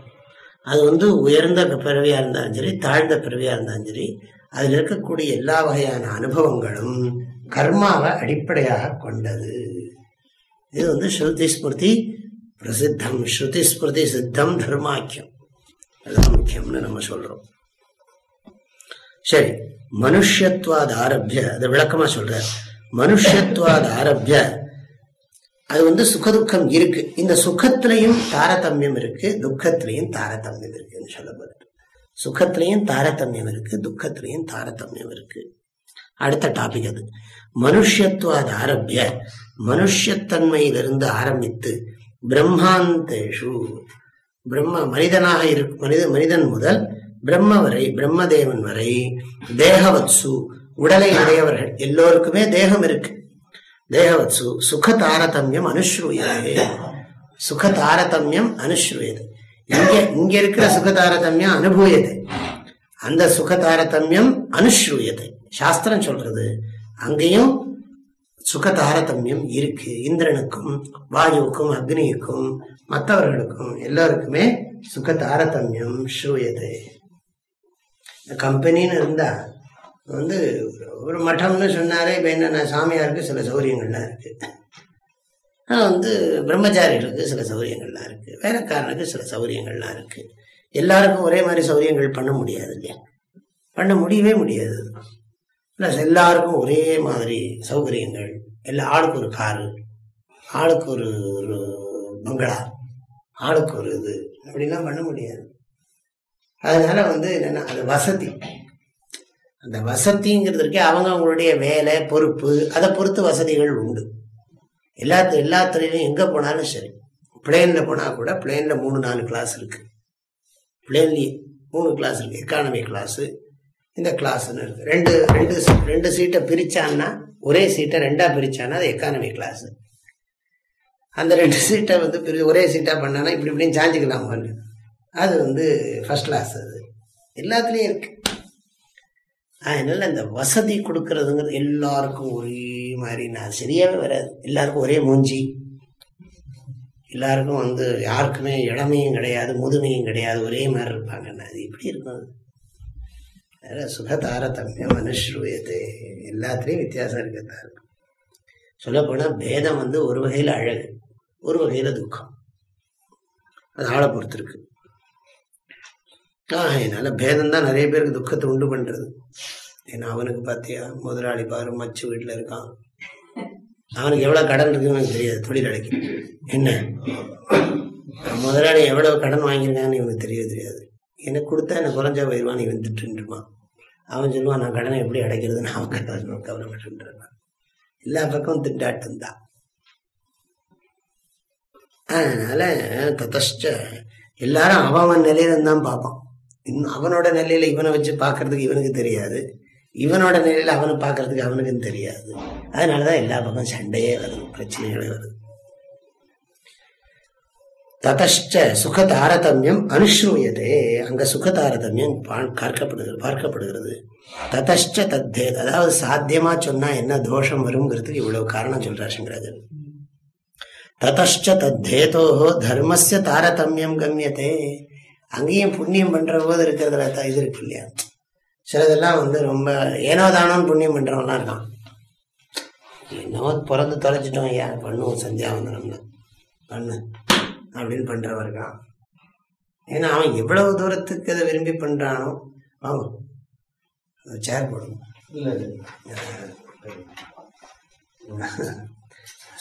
அது வந்து உயர்ந்த பிறவியா இருந்தாலும் சரி தாழ்ந்த பிறவியா இருந்தாலும் சரி அதில் இருக்கக்கூடிய எல்லா வகையான அனுபவங்களும் கர்மாவை அடிப்படையாக கொண்டது. இது வந்து ஸ்ருதி ஸ்மிருதி பிரசித்தம். ஸ்ருதி ஸ்மிருதி சித்தம் தர்மாக்கியம். அதுதான் முக்கியம்னு நம்ம சொல்றோம். சரி மனுஷத்வாத் ஆரம்பிய அதை விளக்கமா சொல்ற மனுஷத்வாத் ஆரம்பிய அது வந்து சுகதுக்கம் இருக்கு. இந்த சுகத்திலையும் தாரதமியம் இருக்கு துக்கத்திலையும் தாரதமியம் இருக்குன்னு சொல்லப்படுது சுகத்திலையும் தாரதமியம் இருக்கு துக்கத்திலையும் தாரதமியம் இருக்கு. அடுத்த டாபிக் அது. மனுஷத்துவாது ஆரம்பிய மனுஷத்தன்மையிலிருந்து ஆரம்பித்து பிரம்மாந்தேஷு. பிரம்ம மனிதனாக இருக்கு மனித மனிதன் முதல் பிரம்ம வரை பிரம்மதேவன் வரை தேகவத்சு உடலை உடையவர்கள் எல்லோருக்குமே தேகம் இருக்கு. தேகவத்சு சுக தாரதமியம் அனுஷ்ரூயதே. சுக தாரதமியம் அனுஷ்ரூயது. இங்க இங்க இருக்கிற சுக தாரதமியம் அனுபூயது அந்த சுக தாரதமியம் அனுஷ்ரூயது சாஸ்திரம் சொல்றது அங்கேயும் சுக தாரதமியம் இருக்கு. இந்திரனுக்கும் வாயுவுக்கும் அக்னிக்கும் மற்றவர்களுக்கும் எல்லாருக்குமே சுக தாரதமியம் ஸ்ரூயது கம்பெனின்னு இருந்தா வந்து ஒரு மட்டம்னு சொன்னாரே இப்போ என்னென்ன சாமியாருக்கு சில சௌகரியங்கள்லாம் இருக்கு. ஆனால் வந்து பிரம்மச்சாரிகளுக்கு சில சௌகரியங்கள்லாம் இருக்கு. வேலைக்காரனுக்கு சில சௌகரியங்கள்லாம் இருக்கு. எல்லாருக்கும் ஒரே மாதிரி சௌகரியங்கள் பண்ண முடியாது இல்லையா? பண்ண முடியவே முடியாது. ப்ளஸ் எல்லாருக்கும் ஒரே மாதிரி சௌகரியங்கள். எல்லா ஆளுக்கு ஒரு காரு ஆளுக்கு ஒரு ஒரு பங்களா ஆளுக்கு ஒரு இது. அப்படிலாம் பண்ண முடியாது. அதனால வந்து என்னென்னா அது வசதி. அந்த வசதிங்கிறதுக்கே அவங்க அவங்களுடைய வேலை பொறுப்பு அதை பொறுத்து வசதிகள் உண்டு. எல்லாத்து எல்லா துறையிலையும் எங்கே போனாலும் சரி. பிளேனில் போனால் கூட பிளேனில் மூணு நாலு கிளாஸ் இருக்குது பிளேன்லேயே மூணு கிளாஸ் இருக்குது எக்கானமி கிளாஸு இந்த கிளாஸ்ன்னு இருக்குது ரெண்டு ரெண்டு ரெண்டு சீட்டை பிரித்தான்னா ஒரே சீட்டை ரெண்டாக பிரித்தான்னா அது எக்கானமி கிளாஸு அந்த ரெண்டு சீட்டை வந்து பிரி ஒரே சீட்டாக பண்ணானா இப்படி இப்படின்னு சாஞ்சிக்கலாம் அது வந்து ஃபர்ஸ்ட் கிளாஸ் அது. எல்லாத்துலேயும் இருக்குது அதனால இந்த வசதி கொடுக்கறதுங்கிறது எல்லாருக்கும் ஒரே மாதிரி. நான் சரியாவே வராது. எல்லாருக்கும் ஒரே மூஞ்சி. எல்லாருக்கும் வந்து யாருக்குமே இளமையும் கிடையாது முதுமையும் கிடையாது. ஒரே மாதிரி இருப்பாங்கன்னு அது இப்படி இருக்கும்? அதில் சுகதாரதமியம் அனுஷ்ரூயத்தை எல்லாத்துலேயும் வித்தியாசம் இருக்கத்தான் இருக்கும். சொல்லப்போனால் பேதம் வந்து ஒரு வகையில் அழகு ஒரு வகையில் துக்கம். அது ஆளை பொறுத்திருக்கு. அதனால பேதம் தான் நிறைய பேருக்கு துக்கத்தை உண்டு பண்றது. ஏன்னா அவனுக்கு பார்த்தியா முதலாளி பாரு மச்சு வீட்டில் இருக்கான். அவனுக்கு எவ்வளோ கடன் இருக்குன்னு எனக்கு தெரியாது தொழில் என்ன? முதலாளி எவ்வளோ கடன் வாங்கியிருக்கான்னு இவனுக்கு தெரிய தெரியாது. எனக்கு கொடுத்தா எனக்கு குறைஞ்சா போயிடுவான் இவன் திட்டுருமா அவன் சொல்லுவான் நான் கடனை எப்படி அடைக்கிறதுன்னு அவன் கவலைப்பட்டு எல்லா பக்கமும் திண்டாட்டம் தான் அதனால ததஷ்ட எல்லாரும் அவன் நிலையில தான் பார்ப்பான். இன்னும் அவனோட நிலையில இவனை வச்சு பார்க்கறதுக்கு இவனுக்கு தெரியாது. இவனோட நிலையில அவனை பார்க்கறதுக்கு அவனுக்கும் தெரியாது. அதனாலதான் எல்லா பக்கம் சண்டையே வருது பிரச்சனைகளே வருது. ததஷ்ட சுக தாரதமியம் அனுஷ்ரூயதே. அங்க சுக தாரதமியம் பார்க்கப்படுகிறது பார்க்கப்படுகிறது. ததஷ்ட தத்தே அதாவது சாத்தியமா சொன்னா என்ன தோஷம் வருங்கிறதுக்கு இவ்வளவு காரணம் சொல்றார் சங்கராஜன் ததஷ்ட தத்தேதோ தர்மஸ்ய தாரதமியம் கம்யத்தே அங்கேயும் புண்ணியம் பண்ற போது இருக்கிறதுல இது இருக்கு இல்லையா? சிலதெல்லாம் வந்து ரொம்ப ஏனோ தானோன்னு புண்ணியம் பண்றவன்லாம் இருக்கான். என்னவோ பிறந்து தொலைச்சிட்டோம் ஐயா பண்ணுவோம் சந்தியாவந்தனம்னு பண்ணு அப்படின்னு பண்றவன் இருக்கான். ஏன்னா அவன் எவ்வளவு தூரத்துக்கு அதை விரும்பி பண்றானோ வாங்க சேர் போடும்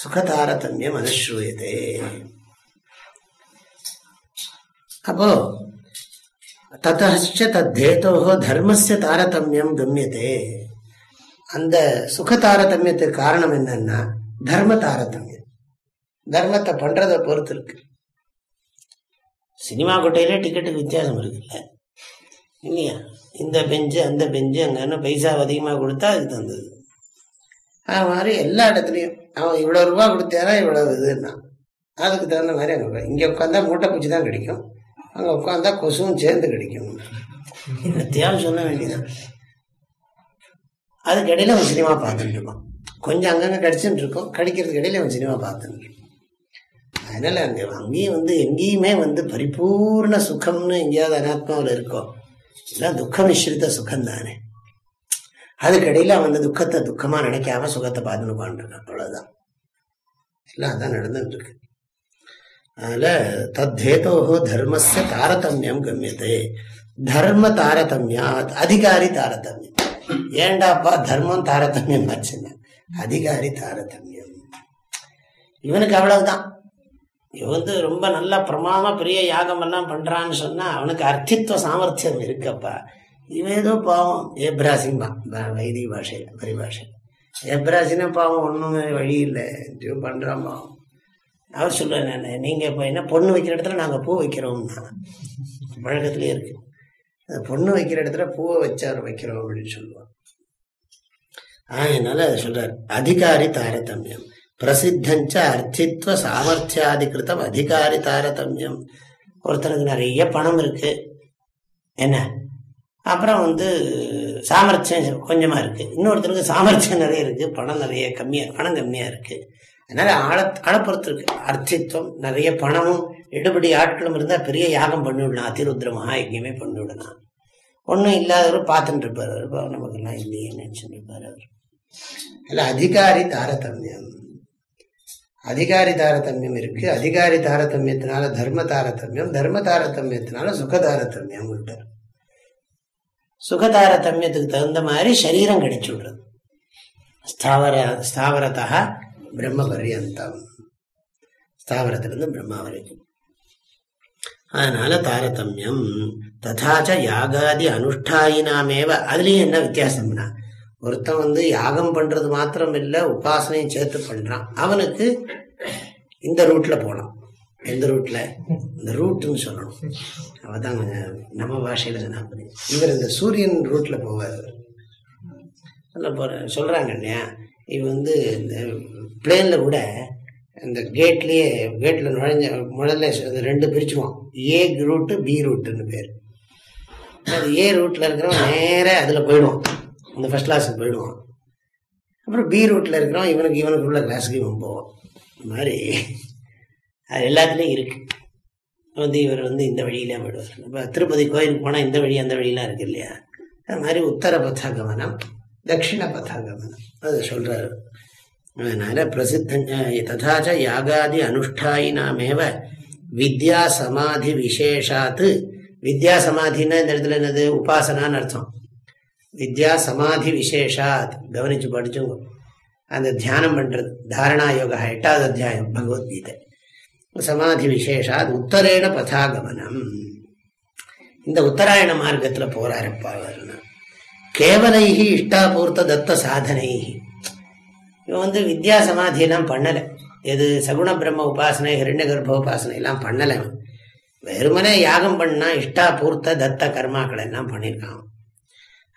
சுகதாரதமியம் அனுஷ்ரூயதே அப்போ ததச்ச தத்தேதோ தர்மஸ்ய தாரதமியம் கம்யத்தே அந்த சுக தாரதமியத்துக்கு காரணம் என்னன்னா தர்ம தாரதமியம் தர்மத்தை பண்றதை பொறுத்து இருக்கு சினிமா கொட்டையில டிக்கெட்டுக்கு வித்தியாசம் இருக்குல்ல? இல்லையா? இந்த பெஞ்சு அந்த பெஞ்சு அங்கன்னு பைசா அதிகமாக கொடுத்தா அதுக்கு தந்தது. அது மாதிரி எல்லா இடத்துலையும் அவன் இவ்வளோ ரூபா கொடுத்தாரா இவ்வளோ இதுன்னா. அதுக்கு தகுந்த மாதிரி அங்கே இங்கே உட்காந்தா மூட்டை பூச்சி தான் கிடைக்கும். அங்கே உட்காந்தா கொசுவும் சேர்ந்து கிடைக்கும். வித்தியாசம் சொல்ல வேண்டியதான் அதுக்கு இடையில அவன் சினிமா பார்த்துட்டு இருப்பான். கொஞ்சம் அங்கங்கே கடிச்சுட்டு இருக்கோம். கடிக்கிறதுக்கு இடையில அவன் சினிமா பார்த்துட்டு இருப்பான் அதனால அங்கே அங்கேயும் வந்து எங்கேயுமே வந்து பரிபூர்ண சுகம்னு எங்கேயாவது அனாத்மாவில் இருக்கோம் இல்லை துக்க மிஸ்ரித சுகம் தானே அதுக்கடையில் அவன் அந்த துக்கத்தை துக்கமாக நினைக்காம சுகத்தை பார்த்துன்னு உட்காந்துருக்கான் அவ்வளோதான் எல்லாம் அதான் நடந்துட்டு இருக்கு. அதில் தத்தேதோ தர்மஸ்ய தாரதமியம் கம்யத்தே தர்ம தாரதமியா அதிகாரி தாரதமியம் ஏண்டாப்பா தர்மம் தாரதமியம் ஆச்சுன்னா? அதிகாரி தாரதமியம். இவனுக்கு அவ்வளவுதான். இவன் வந்து ரொம்ப நல்ல பிரமாமா பெரிய யாகம் எல்லாம் பண்றான்னு சொன்னா அவனுக்கு அர்த்தித்துவ சாமர்த்தியம் இருக்கப்பா. இவன் ஏதோ பாவம். ஏப்ராசிம்பா வைதிக பாஷையில் பரிபாஷையில். ஏப்ராசினா பாவம் ஒன்றும் வழி இல்லை. இது பண்ணுறான் பாவம். அவர் சொல்லுவேன் நான் நீங்கள் இப்போ என்ன பொண்ணு வைக்கிற இடத்துல நாங்கள் பூ வைக்கிறோம்னா பழக்கத்துலேயே இருக்கு. அந்த பொண்ணு வைக்கிற இடத்துல பூவை வச்சார் வைக்கிறோம் அப்படின்னு சொல்லுவான் அதனால அதை சொல்றார் அதிகாரி தாரதமியம் பிரசித்தஞ்ச அர்த்தித்வ சாமர்த்தியாதிகிருத்தம் அதிகாரி தாரதமியம். ஒருத்தனுக்கு நிறைய பணம் இருக்கு. என்ன? அப்புறம் வந்து சாமர்த்தியம் கொஞ்சமா இருக்கு. இன்னொருத்தருக்கு சாமர்த்தியம் நிறைய இருக்கு பணம் நிறைய கம்மியா பணம் கம்மியா இருக்கு. அதனால ஆழ ஆழப்புறத்து இருக்கு அர்த்தித்வம் நிறைய பணமும் எடுபடி ஆட்களும் இருந்தால் பெரிய யாகம் பண்ணிவிடலாம். அதிருத்ர மகா யஜ்யமே பண்ணிவிடலாம். ஒன்றும் இல்லாதவர் பார்த்துட்டு இருப்பார் அவர் நமக்கெல்லாம் இல்லையே நினச்சிட்டு இருப்பார் அவர். அல்ல அதிகாரி தாரதமியம். அதிகாரி தாரதமியம் இருக்கு. அதிகாரி தாரதமியத்தினால தர்ம தாரதமியம் தர்ம தாரதமியத்தினால சுக தாரதமியம் விட்டார் சுக தாரதமியத்துக்கு தகுந்த மாதிரி சரீரம் கிடைச்சி விடுறது. ஸ்தாவர ஸ்தாவரத்தா பிரம்ம பரியந்தம் ஸ்தாவரத்திலிருந்து பிரம்மா வரைக்கும் அதனால தாரதமியம் ததாச்ச யாகாதி அனுஷ்டாயினாமேவ அதுலயும் என்ன வித்தியாசம்னா ஒருத்தன் வந்து யாகம் பண்றது மாத்திரம் இல்லை உபாசனையும் சேர்த்து பண்றான் அவனுக்கு இந்த ரூட்ல போனான் எந்த ரூட்ல இந்த ரூட்னு சொல்லணும் அவதான் நம்ம பாஷையில சொன்னா இவர் இந்த சூரியன் ரூட்ல போவார் சொல்ல போற சொல்றாங்க இல்லையா இது வந்து இந்த பிளேனில் கூட இந்த கேட்லேயே கேட்டில் நுழைஞ்ச முதல்ல ரெண்டு பிரிச்சுவான் ஏ ரூட்டு பி ரூட்டுன்னு பேர். அது ஏ ரூட்டில் இருக்கிறவன் நேராக அதில் போயிடுவான். இந்த ஃபர்ஸ்ட் கிளாஸுக்கு போயிடுவான். அப்புறம் பி ரூட்டில் இருக்கிறவன் இவனுக்கு இவனுக்கு உள்ள கிளாஸுக்கு இவன் போவான். இந்த மாதிரி அது எல்லாத்துலேயும் இருக்கு. வந்து இவர் வந்து இந்த வழியிலாம் போயிடுவார். இப்போ திருப்பதி கோயிலுக்கு போனால் இந்த வழி அந்த வழியெலாம் இருக்கு இல்லையா? அது மாதிரி உத்தர பத்த கவனம் தட்சிண பத்த கமனம் அது சொல்றாரு. அதனால பிரசித்த ததாச்ச யாகாதி அனுஷ்டாயினாமேவ வித்யா சமாதி விசேஷாத்து. வித்யா சமாதின்னா இந்த இடத்துல என்னது? உபாசனான்னு அர்த்தம். வித்யா சமாதி விசேஷாத். கவனிச்சு படிச்சுங்க அந்த தியானம் பண்றது. தாரணா யோகா எட்டாவது அத்தியாயம் பகவத்கீதை. சமாதி விசேஷாத் உத்தரேண பதாகமனம். இந்த உத்தராயண மார்க்கத்துல போறாருப்பா அவர்னா கேவலைகி இஷ்டாபூர்த்த தத்த சாதனைகி இவன் வந்து வித்யா சமாதி எல்லாம் பண்ணல. எது சகுண பிரம்ம உபாசனை ஹிரண்ய கர்ப்ப உபாசனை எல்லாம் பண்ணல இவன். வெறுமனே யாகம் பண்ணா இஷ்டாபூர்த்த தத்த கர்மாக்கள் எல்லாம் பண்ணியிருக்கான்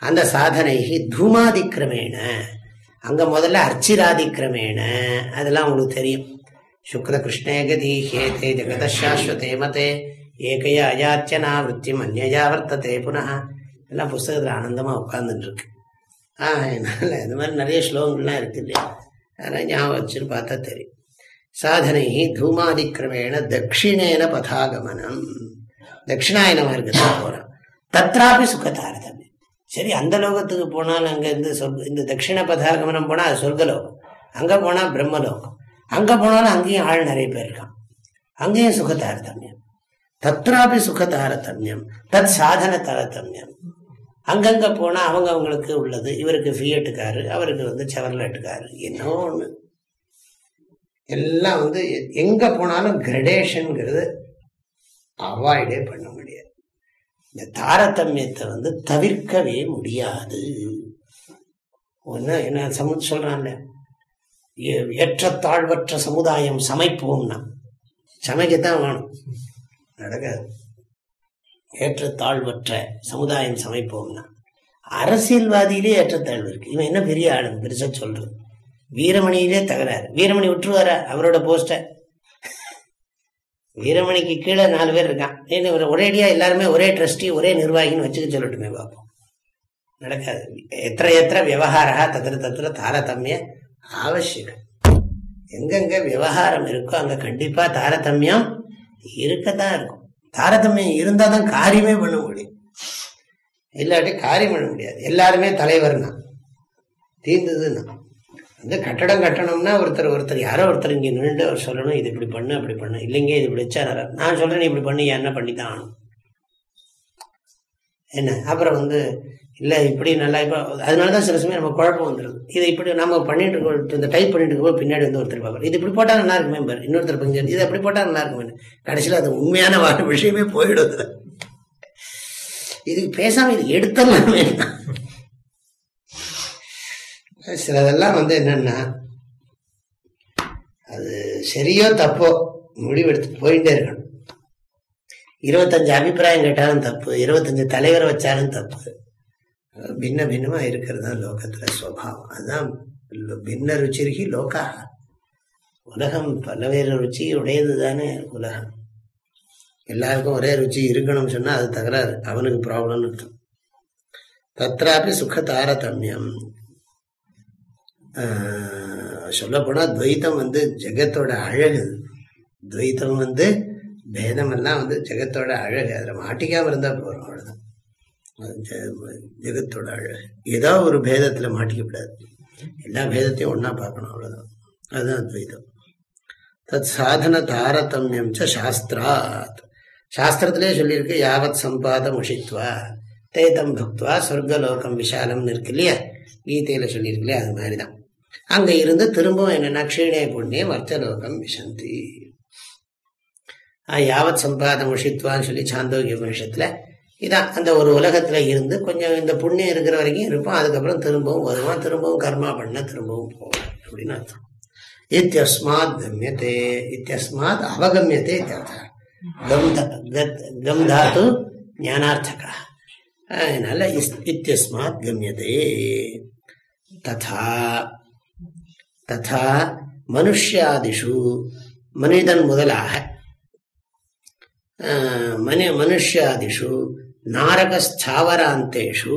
அந்த சாதனைகி தூமாதிக்கிரமேண அங்க முதல்ல அர்ச்சிராதிக்கிரமேண அதெல்லாம் உங்களுக்கு தெரியும். சுக்ர கிருஷ்ணேகதி ஹேதே ஜெகத மதே ஏகையா அயாச்சனா விற்த்தியும் அந்நயா வர்த்ததே புனः எல்லாம் புஸ்தகத்தில் ஆனந்தமாக உட்காந்துட்டுருக்கு ஆ என்னால் இந்த மாதிரி நிறைய ஸ்லோகங்கள்லாம் இருக்கு இல்லையா? அதெல்லாம் ஞாபகம் வச்சுன்னு பார்த்தா தெரியும். சாதனை தூமாதிக்கிரமேண தட்சிணேன பதாகமனம். தட்சிணாயனமாக இருக்குது போகிறான் தத்ராபி சுகதாரதமியம் சரி அந்த லோகத்துக்கு போனாலும் அங்கே இந்த சொர்க்க இந்த தட்சிண பதாகமனம் போனால் அது சொர்க்கலோகம். அங்கே போனால் பிரம்மலோகம். அங்கே போனாலும் அங்கேயும் ஆள் நிறைய பேர் இருக்கான் அங்கேயும் சுகதாரதமியம். தத்ராபி சுகதாரதமியம். தத் சாதன தாரதமியம். அங்கங்க போனா அவங்க அவங்களுக்கு உள்ளது. இவருக்கு ஃபியட்டுக்காரு அவருக்கு வந்து செவர்லெட்டுக்காரு. என்னோ ஒண்ணு? எல்லாம் வந்து எங்க போனாலும் கிரடேஷன்ங்கிறது அவாய்டே பண்ண முடியாது. இந்த தாரதமியத்தை வந்து தவிர்க்கவே முடியாது. ஒன்று என்ன சமு சொல்றான்ல ஏற்றத்தாழ்வற்ற சமுதாயம் சமைப்போம்னா சமைக்கத்தான் வேணும். நடக்காது. ஏற்றத்தாழ்வற்ற சமுதாயம் சமைப்போம்னா. அரசியல்வாதியிலே ஏற்றத்தாழ்வு இருக்கு. இவன் என்ன பெரிய ஆளுங்க பெருசா சொல்றது. வீரமணியிலே தகராறு. வீரமணி விட்டுருவாரா? அவரோட போஸ்ட வீரமணிக்கு கீழே நாலு பேர் இருக்கான். ஒரேடியா எல்லாருமே ஒரே ட்ரஸ்டி ஒரே நிர்வாகின்னு வச்சுக்க சொல்லட்டுமே பார்ப்போம் நடக்காது. எத்த எத்த விவகாரா தத்திர தத்திர தாரதமிய ஆவசியம். எங்கெங்க விவகாரம் இருக்கோ அங்க கண்டிப்பா தாரதமியம் இருக்கத்தான் இருக்கும். தாரதமியம் இருந்தால் தான் காரியமே பண்ண முடியும். இல்லாட்டி காரியம் பண்ண முடியாது. எல்லாருமே தலைவர்னா. தீர்ந்ததுன்னா. வந்து கட்டடம் கட்டணும்னா ஒருத்தர் ஒருத்தர் யாரோ ஒருத்தர் இங்கே நின்று அவர் சொல்லணும் இது இப்படி பண்ணு அப்படி பண்ணு. இல்லைங்க இது இப்படி வச்சா நான் சொல்கிறேன் இப்படி பண்ணி என்ன பண்ணி தான் ஆகணும்? என்ன? அப்புறம் வந்து இல்லை இப்படி நல்லா இப்போ அதனால தான் சில சமயம் நம்ம குழப்பம் வந்துடுது இதை இப்படி நம்ம பண்ணிட்டு இருக்கோம் இந்த டைப் பண்ணிட்டு இருக்கும்போது பின்னாடி வந்து ஒருத்தர் பார்ப்பார். இது இப்படி போட்டால் நல்லா இருக்குமே பாரு. இன்னொருத்தர் பங்கு இது அப்படி போட்டால் நல்லா இருக்குமே கடைசியில் அது உண்மையான விஷயமே போயிடுது இது இதுக்கு இது எடுத்துடலாமே. சிலதெல்லாம் வந்து என்னன்னா அது சரியோ தப்போ முடிவெடுத்து போயிட்டே இருக்கணும். இருபத்தஞ்சு அபிப்பிராயம் கேட்டாலும் தப்பு இருபத்தஞ்சு தலைவரை வச்சாலும் தப்பு. பின்ன பின்னமாக இருக்கிறது தான் லோகத்தில் சுவாவம். அதுதான் பின்ன ருச்சிருகி லோக்காக உலகம் பலவேறு ருச்சி உடையது தானே உலகம். எல்லாருக்கும் ஒரே ருச்சி இருக்கணும்னு சொன்னால் அது தகராறு. அவனுக்கு ப்ராப்ளம்னு இருக்கும் தத்ராபி சுக தாரதமியம் சொல்லப்போனால் துவைத்தம் வந்து ஜெகத்தோட அழகு. துவைத்தம் வந்து பேதமெல்லாம் வந்து ஜெகத்தோட அழகு. அதில் மாட்டிக்காமல் இருந்தால் போகிறோம் அவ்வளோதான் ஜெகத்தோட அழகு. ஏதோ ஒரு பேதத்தில் மாட்டிக்கப்படாது. எல்லா பேதத்தையும் ஒன்றா பார்க்கணும் அவ்வளோதான் அதுதான் துவைதம். தத் சாதன தாரதமியம் சாஸ்திராத். சாஸ்திரத்திலே சொல்லியிருக்கு யாவத் சம்பாதம் உஷித்வா தேதம் பக்துவா சொர்க்கலோகம் விஷாலம் இருக்கு இல்லையா கீதையில சொல்லியிருக்கு இல்லையா அது மாதிரிதான். அங்க இருந்து திரும்பவும் என்னன்னா க்ஷீணே புண்ணியம் வர்த்தலோகம் விஷந்தி. யாவத் சம்பாதம் உஷித்வான்னு சொல்லி சாந்தோகிய உபனிஷத்துல இதான் அந்த ஒரு உலகத்துல இருந்து கொஞ்சம் இந்த புண்ணியம் இருக்கிற வரைக்கும் இருப்போம் அதுக்கப்புறம் திரும்பவும் வருவான் திரும்பவும் கர்மா பண்ண திரும்பவும் போவான் அப்படின்னு அர்த்தம். இத்தியஸ்மாத் கம்யத்தே இத்தியஸ்மாத் அவகமியத்தே இத்தியர்த்தம் கம் தாத்து ஞானார்த்தகா. அதனால இஸ்- இத்தியஸ்மாத் கம்யதே. ததா ததா மனுஷாதிஷு மனிதன் முதலாக. மனு மனுஷாதிஷு நாரகஸ்தாவராந்தேஷு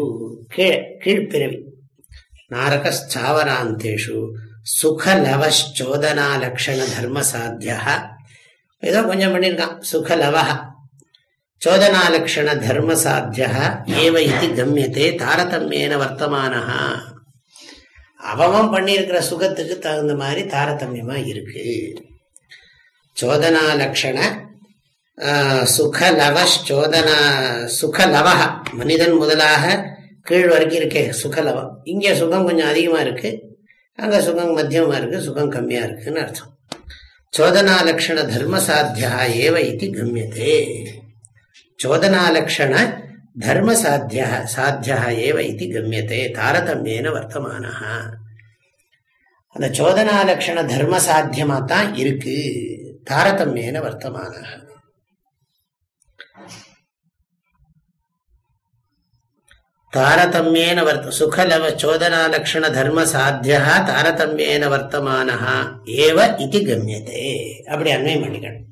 கீழ் கீழ்ப்பிறவி நாரகஸ்தாவராந்தேஷு சுகலவச்சோதனா லக்ஷண தர்ம சாத்தியா ஏதோ கொஞ்சம் பண்ணியிருக்கான் சுகலவா சோதனாலக்ஷண தர்ம சாத்தியா ஏவ இது கம்யத்தே தாரதமியேன வர்த்தமானஹா அவன் பண்ணியிருக்கிற சுகத்துக்கு தகுந்த மாதிரி தாரதமியமா இருக்கு சோதனாலக்ஷண ஆஹ், சுகலவ சோதனா சுகலவ மனிதன் முதலாக கீழ் வரைக்கும் இருக்கே சுகலவம். இங்கே சுகம் கொஞ்சம் அதிகமா இருக்கு. அங்க சுகம் மத்தியமா இருக்கு சுகம் கம்மியா இருக்குன்னு அர்த்தம். சோதனாலக்ஷண தர்ம சாத்தியா ஏவ இது கம்யத்தே சோதனாலக்ஷண தர்ம சாத்தியா சாத்தியா ஏவ இது கம்யத்தே தாரதமியேன வர்த்தமான அந்த சோதனாலக்ஷண தர்ம சாத்தியமா தான் இருக்கு. தாரதமியேன வர்த்தமான தாரதமியேன வர்த்த சுகலவ சோதனாலக்ஷண தர்ம சாத்தியா தாரதமியேன வர்த்தமானஹா ஏவ இது கம்யதே. அப்படி அன்வயம் பண்ணிக்கணும்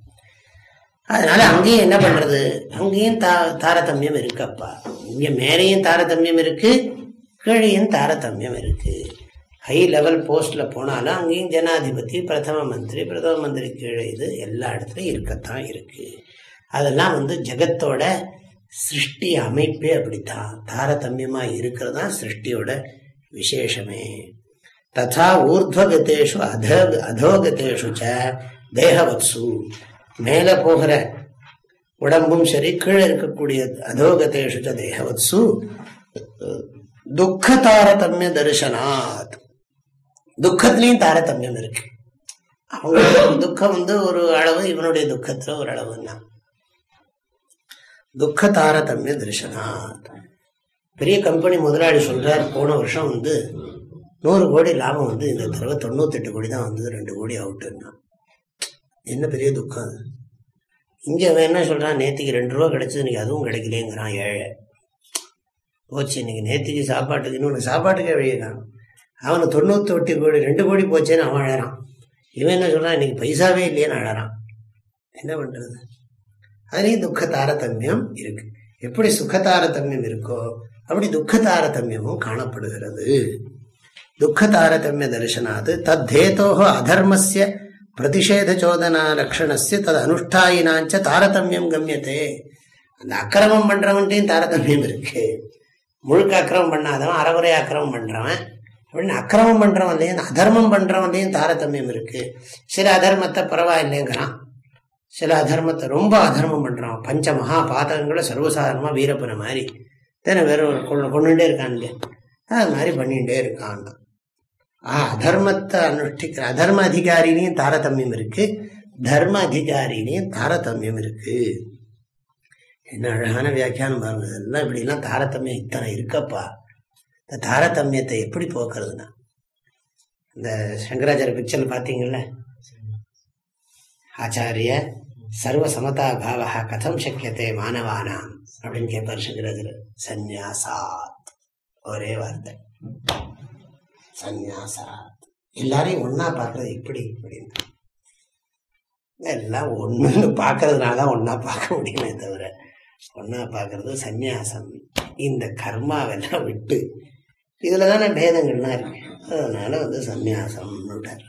அதனால அங்கேயும் என்ன பண்றது? அங்கேயும் தா தாரதமியம் இருக்கப்பா. இங்க மேலேயும் தாரதமியம் இருக்கு கீழேயும் தாரதமியம் இருக்கு. ஹை லெவல் போஸ்ட்ல போனாலும் அங்கேயும் ஜனாதிபதி பிரதம மந்திரி பிரதம மந்திரி கீழே இது எல்லா இடத்துலையும் இருக்கத்தான் இருக்கு. அதெல்லாம் வந்து ஜெகத்தோட சிருஷ்டி அமைப்பே அப்படித்தான் தாரதமியமா இருக்கிறது தான் சிருஷ்டியோட விசேஷமே. ததா ஊர்துவகத்தேஷு அத அதோகத்தேஷு ச தேகவத்சு. மேல போகிற உடம்பும் சரி கீழே இருக்கக்கூடிய அதோகத்தேஷு ச தேகவத்சு. துக்க தாரதமிய தரிசனாத். துக்கத்திலையும் தாரதமியம் இருக்கு. அவங்க துக்கம் வந்து ஒரு அளவு இவனுடைய துக்கத்துல ஒரு அளவு தான் துக்க தாரதமிய தரிசனாத் பெரிய கம்பெனி முதலாளி சொல்கிறார் போன வருஷம் வந்து நூறு கோடி லாபம் வந்து இந்த தடவை தொண்ணூத்தெட்டு கோடி தான் வந்தது ரெண்டு கோடி அவுட்டுன்னா. என்ன பெரிய துக்கம் அது? இங்கே அவன் என்ன சொல்கிறான் நேற்றுக்கு ரெண்டு ரூபா கிடச்சது இன்னைக்கு அதுவும் கிடைக்கலேங்கிறான் ஏழை. போச்சு இன்றைக்கி நேற்றுக்கு சாப்பாட்டுக்கு இன்னொன்று சாப்பாட்டுக்கே வழியே அவனை அவனுக்கு தொண்ணூத்தெட்டு கோடி ரெண்டு கோடி போச்சேன்னு அவன் அழறான். இவன் என்ன சொல்கிறான் இன்றைக்கி பைசாவே இல்லையேன்னு அழறான். என்ன பண்ணுறது அதுலேயும் துக்க தாரதமியம் இருக்கு. எப்படி சுக தாரதமியம் இருக்கோ அப்படி துக்க தாரதமியமும் காணப்படுகிறது. துக்க தாரதமிய தரிசனாது தத்தேதோஹோ அதர்மஸ்ய பிரதிஷேத சோதனா லட்சணஸ்ய தது அனுஷ்டாயினாஞ்ச தாரதமியம் கம்யத்தே அந்த அக்கிரமம் பண்றவன்ட்டையும் தாரதமியம் இருக்கு. முழுக்க அக்கிரமம் பண்ணாதவன் அறகுறை அக்கிரமம் பண்றவன் அப்படின்னு அக்கிரமம் பண்றவன்லையும் அதர்மம் பண்றவன்லையும் தாரதமியம் இருக்கு. சில அதர்மத்தை பரவாயில்லைங்கிறான். சில அதர்மத்தை ரொம்ப அதர்மம் பண்றான். பஞ்ச மகா பாதகங்களை சர்வசாதாரணமா வீரப்பன மாதிரி. தானே வேற ஒரு கொண்டு கொண்டுட்டே இருக்கான் அது மாதிரி பண்ணிகிட்டே இருக்கான் ஆ அதர்மத்தை அனுஷ்டிக்கிற அதர்ம அதிகாரிலையும் தாரதமியம் இருக்கு. தர்ம அதிகாரிலையும் தாரதமியம் இருக்கு. என்ன அழகான வியாக்கியானம் பாருங்க. இதெல்லாம் இப்படிலாம் தாரதமியம் இத்தனை இருக்கப்பா. இந்த தாரதமியத்தை எப்படி போக்குறதுன்னா இந்த சங்கராச்சாரிய பிக்சர் பார்த்தீங்கல்ல? ஆச்சாரிய சர்வ சமதா பாவா கதம் சக்கியத்தை மாணவானாம் அப்படின்னு கேட்பார் சங்கராஜர் சந்நியாசாத். ஒரே வார்த்தை. சந்நியாசாத். எல்லாரையும் ஒன்னா பார்க்கறது எப்படி அப்படின்னு எல்லாம் ஒண்ணு பார்க்கறதுனால தான் ஒன்னா பார்க்க முடியுமே தவிர ஒன்னா பார்க்கறது சந்நியாசம். இந்த கர்மாவெல்லாம் விட்டு இதுலதானே பேதங்கள்லாம் இருக்கு. அதனால வந்து சந்நியாசம்னுட்டார்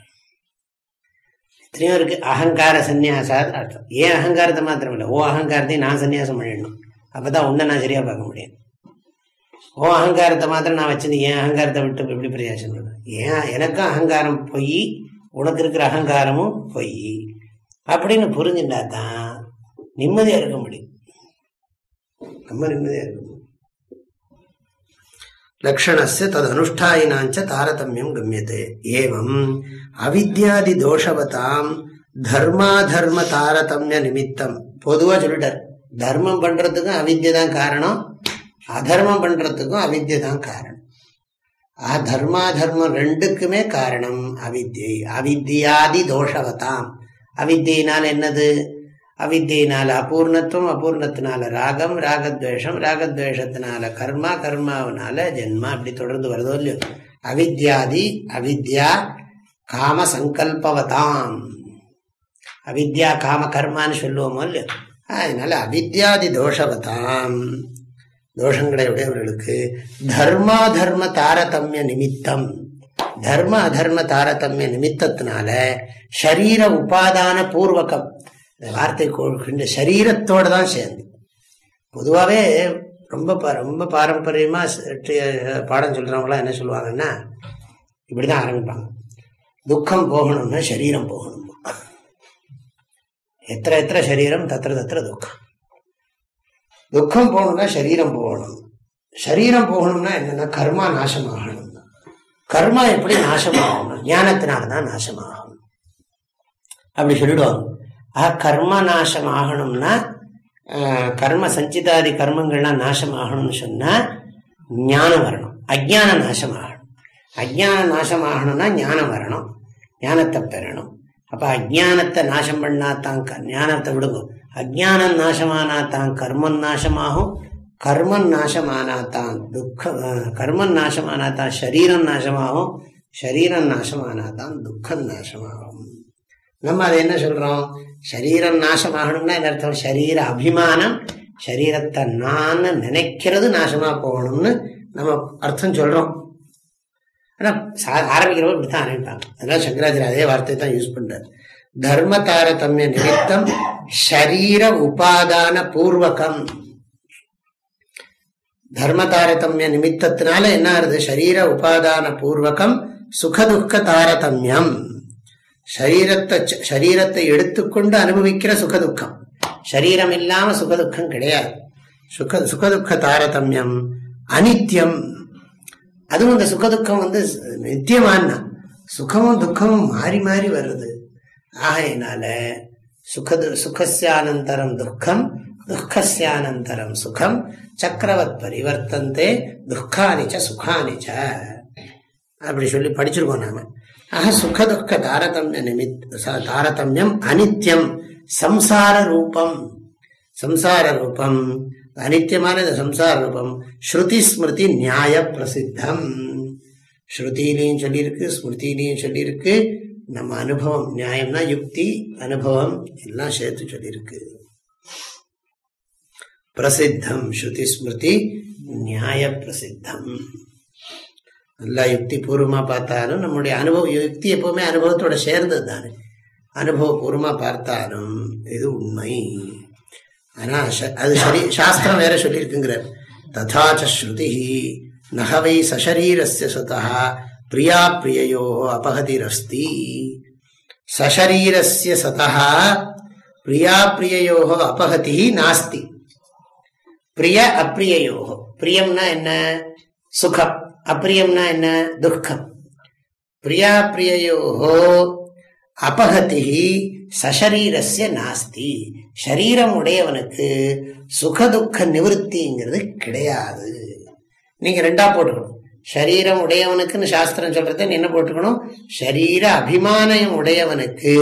எத்தனையோ இருக்கு. அகங்கார சந்நியாசாத் அர்த்தம். ஏன் அகங்காரத்தை மாத்திரம் இல்லை? ஓ அகங்காரத்தையும் நான் சந்நியாசம் பண்ணிடணும். அப்பதான் உன்னை நான் சரியா பார்க்க முடியும். ஓ அகங்காரத்தை மாத்திரம் நான் வச்சிருந்து ஏன் அகங்காரத்தை விட்டு எப்படி பிரயாசம் பண்ண ஏன் எனக்கும் அகங்காரம் பொய் உனக்கு இருக்கிற அகங்காரமும் பொய். அப்படின்னு புரிஞ்சுட்டா தான் நிம்மதியா இருக்க முடியும். ரொம்ப நிம்மதியா இருக்க முடியும் லக்ஷணஸ்ய தது அனுஷ்டாயினாஞ்ச தாரதமியம் கம்யத்தை ஏவம் அவித்யாதி தோஷவதாம் தர்மா தர்ம தாரதமிய நிமித்தம் பொதுவாக சொல்லிட்டார். தர்மம் பண்றதுக்கும் அவித்யை தான் காரணம். அதர்மம் பண்றதுக்கும் அவித்யை தான் காரணம். ஆ தர்மா தர்மம் ரெண்டுக்குமே காரணம் அவித்யை. அவித்யாதி தோஷவதாம். அவித்தியினால் என்னது? அவித்தியினால அபூர்ணத்துவம் அபூர்ணத்தினால ராகம் ராகத்வேஷம் ராகத்வேஷத்தினால கர்மா கர்மாவனால ஜென்மா அப்படி தொடர்ந்து வருதோ இல்லையோ? அவித்யாதி அவித்யா காம சங்கல்பவதாம் அவித்யா காம கர்மான்னு சொல்லுவோமோ இல்லையோ? அதனால அவித்யாதி தோஷவதாம். தோஷங்களை உடையவர்களுக்கு தர்மா தர்ம தாரதமிய நிமித்தம். தர்ம அதர்ம தாரதமிய நிமித்தத்தினால ஷரீர உபாதான பூர்வகம். இந்த வார்த்தை கொள்கின்ற சரீரத்தோட தான் சேர்ந்து. பொதுவாகவே ரொம்ப பா- ரொம்ப பாரம்பரியமா பாடம் சொல்கிறவங்களாம் என்ன சொல்லுவாங்கன்னா இப்படிதான் ஆரம்பிப்பாங்க. துக்கம் போகணும்னா சரீரம் போகணும். எத்தனை எத்தனை சரீரம் தத்திர தத்திர துக்கம். துக்கம் போகணும்னா சரீரம் போகணும். சரீரம் போகணும்னா என்னன்னா கர்மா நாசமாகணும். கர்மா எப்படி நாசமாகணும்? ஞானத்தினால தான் நாசமாகும் அப்படி சொல்லிடுவாங்க. ஆக கர்ம நாசம் ஆகணும்னா கர்ம சஞ்சிதாதி கர்மங்கள்லாம் நாசம் ஆகணும்னு சொன்னா ஞானம் வரணும். அஜான நாசம் ஆகணும் அஜான நாசம் ஆகணும்னா ஞானம் வரணும். ஞானத்தை பெறணும். அப்ப அஜானத்தை நாசம் பண்ணா தான் ஞானத்தை விடுங்க. அஜானம் நாசமானா தான் கர்மம் நாசமாகும். கர்மம் நாசமானா தான் துக்கம் கர்மம் நாசமானா தான் சரீரம் நாசமாகும். சரீரம் நாசமானா தான் துக்கம் நாசமாகும். நம்ம அதை என்ன சொல்றோம்? சரீரம் நாசமாகணும்னா என்ன அர்த்தம்? சரீர அபிமானம் சரீரத்தை நான் நினைக்கிறது நாசமா போகணும்னு நம்ம அர்த்தம் சொல்றோம். ஆனா சா- ஆரம்பிக்கிறவங்க இப்படித்தான் ஆரம்பிப்பாங்க. அதனால சங்கராச்சாரிய அதே வார்த்தை தான் யூஸ் பண்றாரு. தர்ம தாரதமிய நிமித்தம் ஷரீர உபாதான பூர்வகம். தர்ம தாரதமிய நிமித்தத்தினால என்ன ஆகுது சரீர உபாதான பூர்வகம் சுகதுக்க தாரதமியம் சரீரத்தை சரீரத்தை எடுத்துக்கொண்டு அனுபவிக்கிற சுகதுக்கம். சரீரம் இல்லாம சுகதுக்கம் கிடையாது. சுக சுகதுக்க தாரதமியம் அனித்யம். அதுவும் இந்த சுகதுக்கம் வந்து நித்தியமான சுகமும் துக்கமும் மாறி மாறி வருது. ஆகையினால சுகது சுகசியானந்தரம் துக்கம் துக்கசியானந்தரம் சுகம் சக்கரவத் பரிவர்த்தந்தே துக்கானிச்ச சுகானிச்ச. அப்படி சொல்லி படிச்சிருக்கோம் நாம. ஆக சுகதுக்க தாரதமிய நிமித் தாரதமியம் அனித்யம் சம்சார ரூபம் சம்சார ரூபம் அனித்தியமான இந்த சம்சார ரூபம் ஸ்ருதி ஸ்மிருதி நியாய பிரசித்தம் ஸ்ருதியிலையும் சொல்லியிருக்கு ஸ்மிருதியிலையும் சொல்லியிருக்கு நம்ம அனுபவம் நியாயம்னா யுக்தி அனுபவம் எல்லாம் சேர்த்து சொல்லியிருக்கு பிரசித்தம் ஸ்ருதி ஸ்மிருதி நியாய பிரசித்தம் நல்லா யுக்தி பூர்வமாக பார்த்தாலும் நம்முடைய அனுபவம் யுக்தி எப்பவுமே அனுபவத்தோட சேர்ந்தது தானே அனுபவபூர்வமாக பார்த்தாலும் இது உண்மை. ஆனால் அது சரி சாஸ்திரம் வேற சொல்லியிருக்குங்கிறார். ததாச்ச ஸ்ருதி நகவை சசரீரஸ்ய சுதா பிரியா பிரியையோ அபகதிரஸ்தி. சசரீரஸ்ய சதா பிரியா பிரியையோ அபகதி நாஸ்தி. பிரிய அப்பிரியோ பிரியம்னா என்ன? சுகம். அப்பிரியம்னா என்ன? துக்கம். பிரியா பிரியோ அபகதி சசரீரஸ்ய நாஸ்தி. சரீரம் உடையவனுக்கு சுகதுக்க நிவர்த்திங்கிறது கிடையாது. நீங்க ரெண்டா போட்டுக்கணும். சரீரம் உடையவனுக்குன்னு சாஸ்திரம் சொல்றது நீ என்ன போட்டுக்கணும்? சரீர அபிமானம் உடையவனுக்கு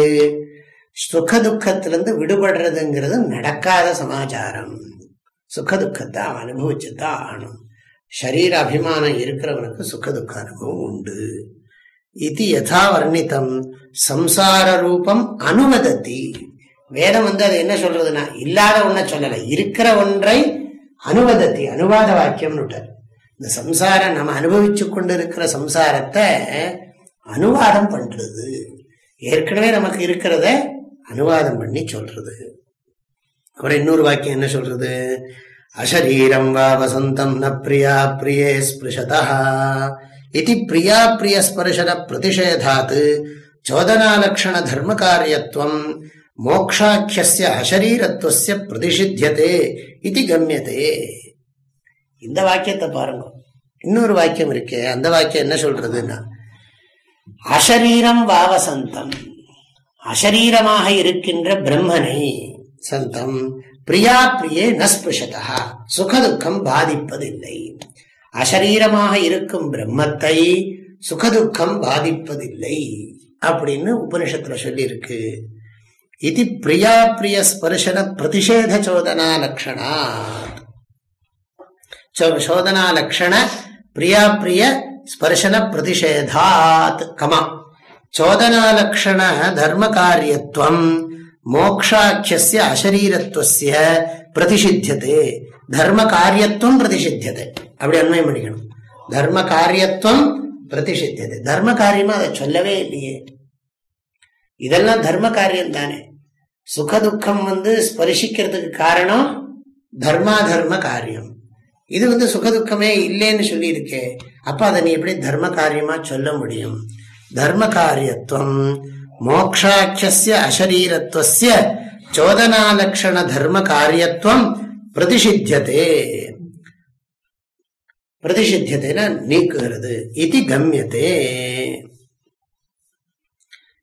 சுகதுக்கத்திலிருந்து விடுபடுறதுங்கிறது நடக்காத சமாச்சாரம். சுகதுக்கத்தை அவன் அனுபவிச்சுதான் ஆகணும். சரீர அபிமானம் இருக்கிறவனுக்கு சுகதுக்க அனுபவம் உண்டு. இது யதா வர்ணித்தம் சம்சார ரூபம் அனுவதத்தி வேதம் வந்து அது என்ன சொல்றதுன்னா இல்லாத ஒன்றை சொல்லலை இருக்கிற ஒன்றை அனுவதத்தி அனுவாத வாக்கியம்னு விட்டார். இந்த சம்சாரம் நம்ம அனுபவிச்சு கொண்டு இருக்கிற சம்சாரத்தை அனுவாதம் பண்றது. ஏற்கனவே நமக்கு இருக்கிறத அனுவாதம் பண்ணி சொல்றது. அப்புறம் இன்னொரு வாக்கியம் என்ன சொல்றது? அசரீரம் வா வசந்தம் ந பிரியா பிரியே ஸ்பிருஷதா இது பிரியா பிரிய ஸ்பர்ஷன பிரதிஷேதாத் சோதனாலக்ஷண தர்ம காரியத்துவம் மோக்ஷாக்கிய அசரீரத்துவசிய பிரதிஷித்தியதே இது கம்யதே இந்த வாக்கியத்தை பாருங்க. இன்னொரு வாக்கியம் இருக்கே. அந்த வாக்கியம் என்ன சொல்றதுன்னா அசரீரம் வாவசந்தம் அசரீரமாக இருக்கின்ற பிரம்மனை. சந்தம். பிரியா பிரியே நஸ்பிருஷதா சுகதுக்கம் பாதிப்பதில்லை. அசரீரமாக இருக்கும் பிரம்மத்தை சுகதுக்கம் பாதிப்பதில்லை அப்படின்னு உபனிஷத்துல சொல்லியிருக்கு. இது பிரியா பிரிய ஸ்பர்ஷன பிரதிஷேத சோதனா லக்ஷணா. சோதனா லக்ஷண பிரியா பிரிய ஸ்பர்ஷன பிரதிஷேதாத் கமா. சோதனா லக்ஷண தர்ம காரியத்துவம் மோக்ஷாட்சிய அசரீரத்துவசிய பிரதிஷித்தியது. தர்ம காரியத்துவம் பிரதிஷித்தியது. அப்படி அண்மை பண்ணிக்கணும். தர்ம காரியத்துவம் பிரதிஷித்தியது. தர்ம காரியமா அதை சொல்லவே இல்லையே. இதெல்லாம் தர்ம காரியம் தானே சுக துக்கம் வந்து ஸ்பரிசிக்கிறதுக்கு காரணம் தர்மா தர்ம காரியம் இது வந்து சுகதுக்கமே இல்லைன்னு சொல்லியிருக்கே. அப்ப அதை நீ எப்படி தர்ம காரியமா சொல்ல முடியும்? தர்ம காரியத்துவம் மோக்ஷாக்கிய அசரீரத்துவசிய சோதனாலக்ஷண தர்ம காரியத்துவம் பிரதிஷித்தியதே பிரதிஷித்தியத்தைனா நீக்குகிறது. இது கம்யத்தே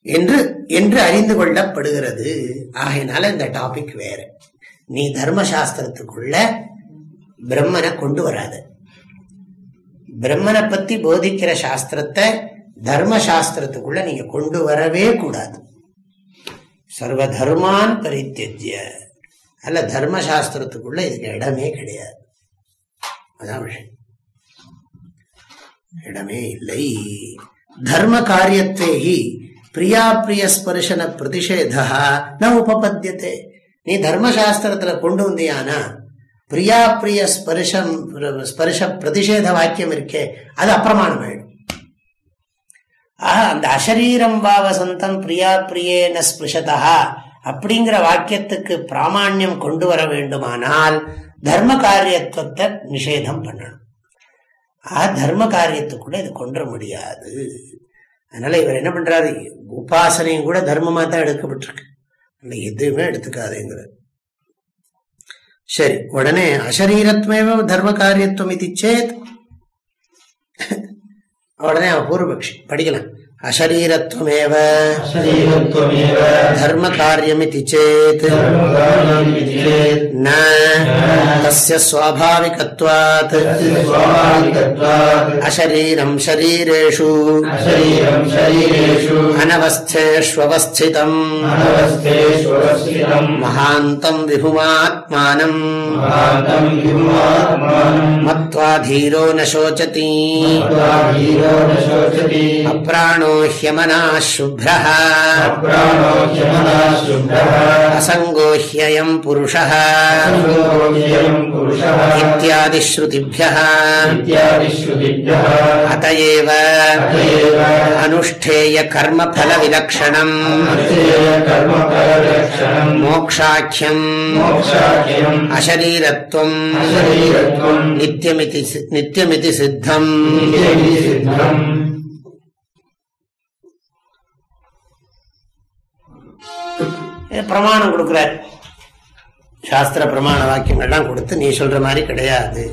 என்று என்று அறிந்து கொள்ளப்படுகிறது. ஆகையினால இந்த டாபிக் வேற. நீ தர்மசாஸ்திரத்துக்குள்ள பிரம்மனை கொண்டு வராது. பிரம்மனை பத்தி போதிக்கிற சாஸ்திரத்தை தர்மசாஸ்திரத்துக்குள்ள நீங்க கொண்டு வரவே கூடாது. சர்வ தர்மான் பரித்தியஜ்ய. அல்ல தர்மசாஸ்திரத்துக்குள்ள இதுக்கு இடமே கிடையாது. அதான் விஷயம். இடமே இல்லை. தர்ம காரியத்தேகி பிரியா பிரிய ஸ்பர்ஷன பிரதிஷேதா ந உபபத்தியத்தை நீ தர்மசாஸ்திரத்துல கொண்டு வந்தியானா பிரியா பிரிய ஸ்பர்ஷம் ஸ்பர்ஷ பிரதிஷேத வாக்கியம் இருக்கே அது அப்பிரமாணம் ஆயிடும் ஆஹ் அந்த அசரீரம் வா வசந்தம் பிரியா பிரியேன ஸ்பிருஷதா அப்படிங்கிற வாக்கியத்துக்கு பிராமான்யம் கொண்டு வர வேண்டுமானால் தர்ம காரியத்துவத்தை நிஷேதம் பண்ணணும். ஆஹ் தர்ம காரியத்துக்குள்ள இது கொண்டு வர முடியாது. அதனால இவர் என்ன பண்றாரு? உபாசனையும் கூட தர்மமா தான் எடுக்கப்பட்டிருக்கு. எதுவுமே எடுத்துக்காதேங்கிறார். சரி உடனே அசரீரத்மேவ தர்ம காரியத்துவம் இது சேத். உடனே அவன் பூர்வபக்ஷி படிக்கலாம் अशरीरत्वमेव। धर्मकार्यमिति चेत्। न तस्य स्वाभाविकत्वात्। अशरीरं शरीरेषु। अनवस्थेष्वस्थितम् महान्तम् विभुमात्मानम् मत्वा धीरो न शोचति। अप्राणो ह्यमनाशुभ्रः असङ्गोह्ययम् पुरुषः इत्यादिश्रुतिभ्यः अत एव अनुष्ठेयकर्मफलविलक्षणम् मोक्षाख्यम् अशरीरत्वम् नित्यमिति सिद्धम् பிரமாணம் கொடுக்குறார். சாஸ்திர பிரமாண வாக்கியங்கள்லாம் கொடுத்து நீ சொல்ற மாதிரி கிடையாது.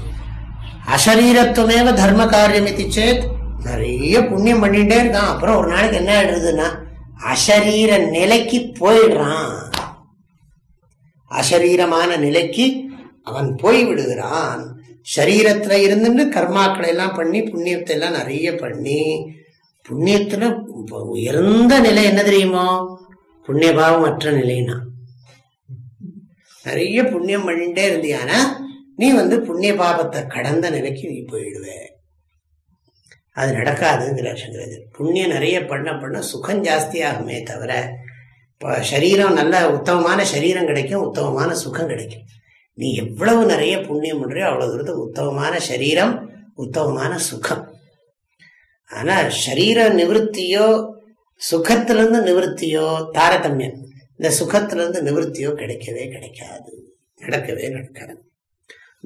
அசரீரத்துவமேவ தர்ம காரியம் சேத். நிறைய புண்ணியம் பண்ணிட்டே இருக்கான். அப்புறம் ஒரு நாளைக்கு என்ன ஆயிடுதுன்னா அசரீர நிலைக்கு போயிடுறான். அசரீரமான நிலைக்கு அவன் போய் விடுகிறான். சரீரத்துல இருந்துட்டு கர்மாக்களை எல்லாம் பண்ணி புண்ணியத்தை எல்லாம் நிறைய பண்ணி புண்ணியத்துல உயர்ந்த நிலை என்ன தெரியுமோ? புண்ணியபாவம் அற்ற நிலைனா. நிறைய புண்ணியம் பண்ணிட்டே இருந்தியானா நீ வந்து புண்ணிய பாபத்தை கடந்த நிலைக்கு நீ போயிடுவ. அது நடக்காதுங்கிறார் சங்கரஜர் புண்ணியம் நிறைய பண்ண பண்ண சுகம் ஜாஸ்தியாகுமே தவிர இப்போ சரீரம் நல்ல உத்தமமான சரீரம் கிடைக்கும் உத்தமமான சுகம் கிடைக்கும். நீ எவ்வளவு நிறைய புண்ணியம் பண்றியோ அவ்வளவு தூரத்துக்கு உத்தமமான சரீரம் உத்தமமான சுகம். ஆனா சரீர நிவர்த்தியோ சுகத்திலிருந்து நிவர்த்தியோ தாரதமியம். இந்த சுகத்திலிருந்து நிவர்த்தியோ கிடைக்கவே கிடைக்காது. நடக்கவே நடக்காது.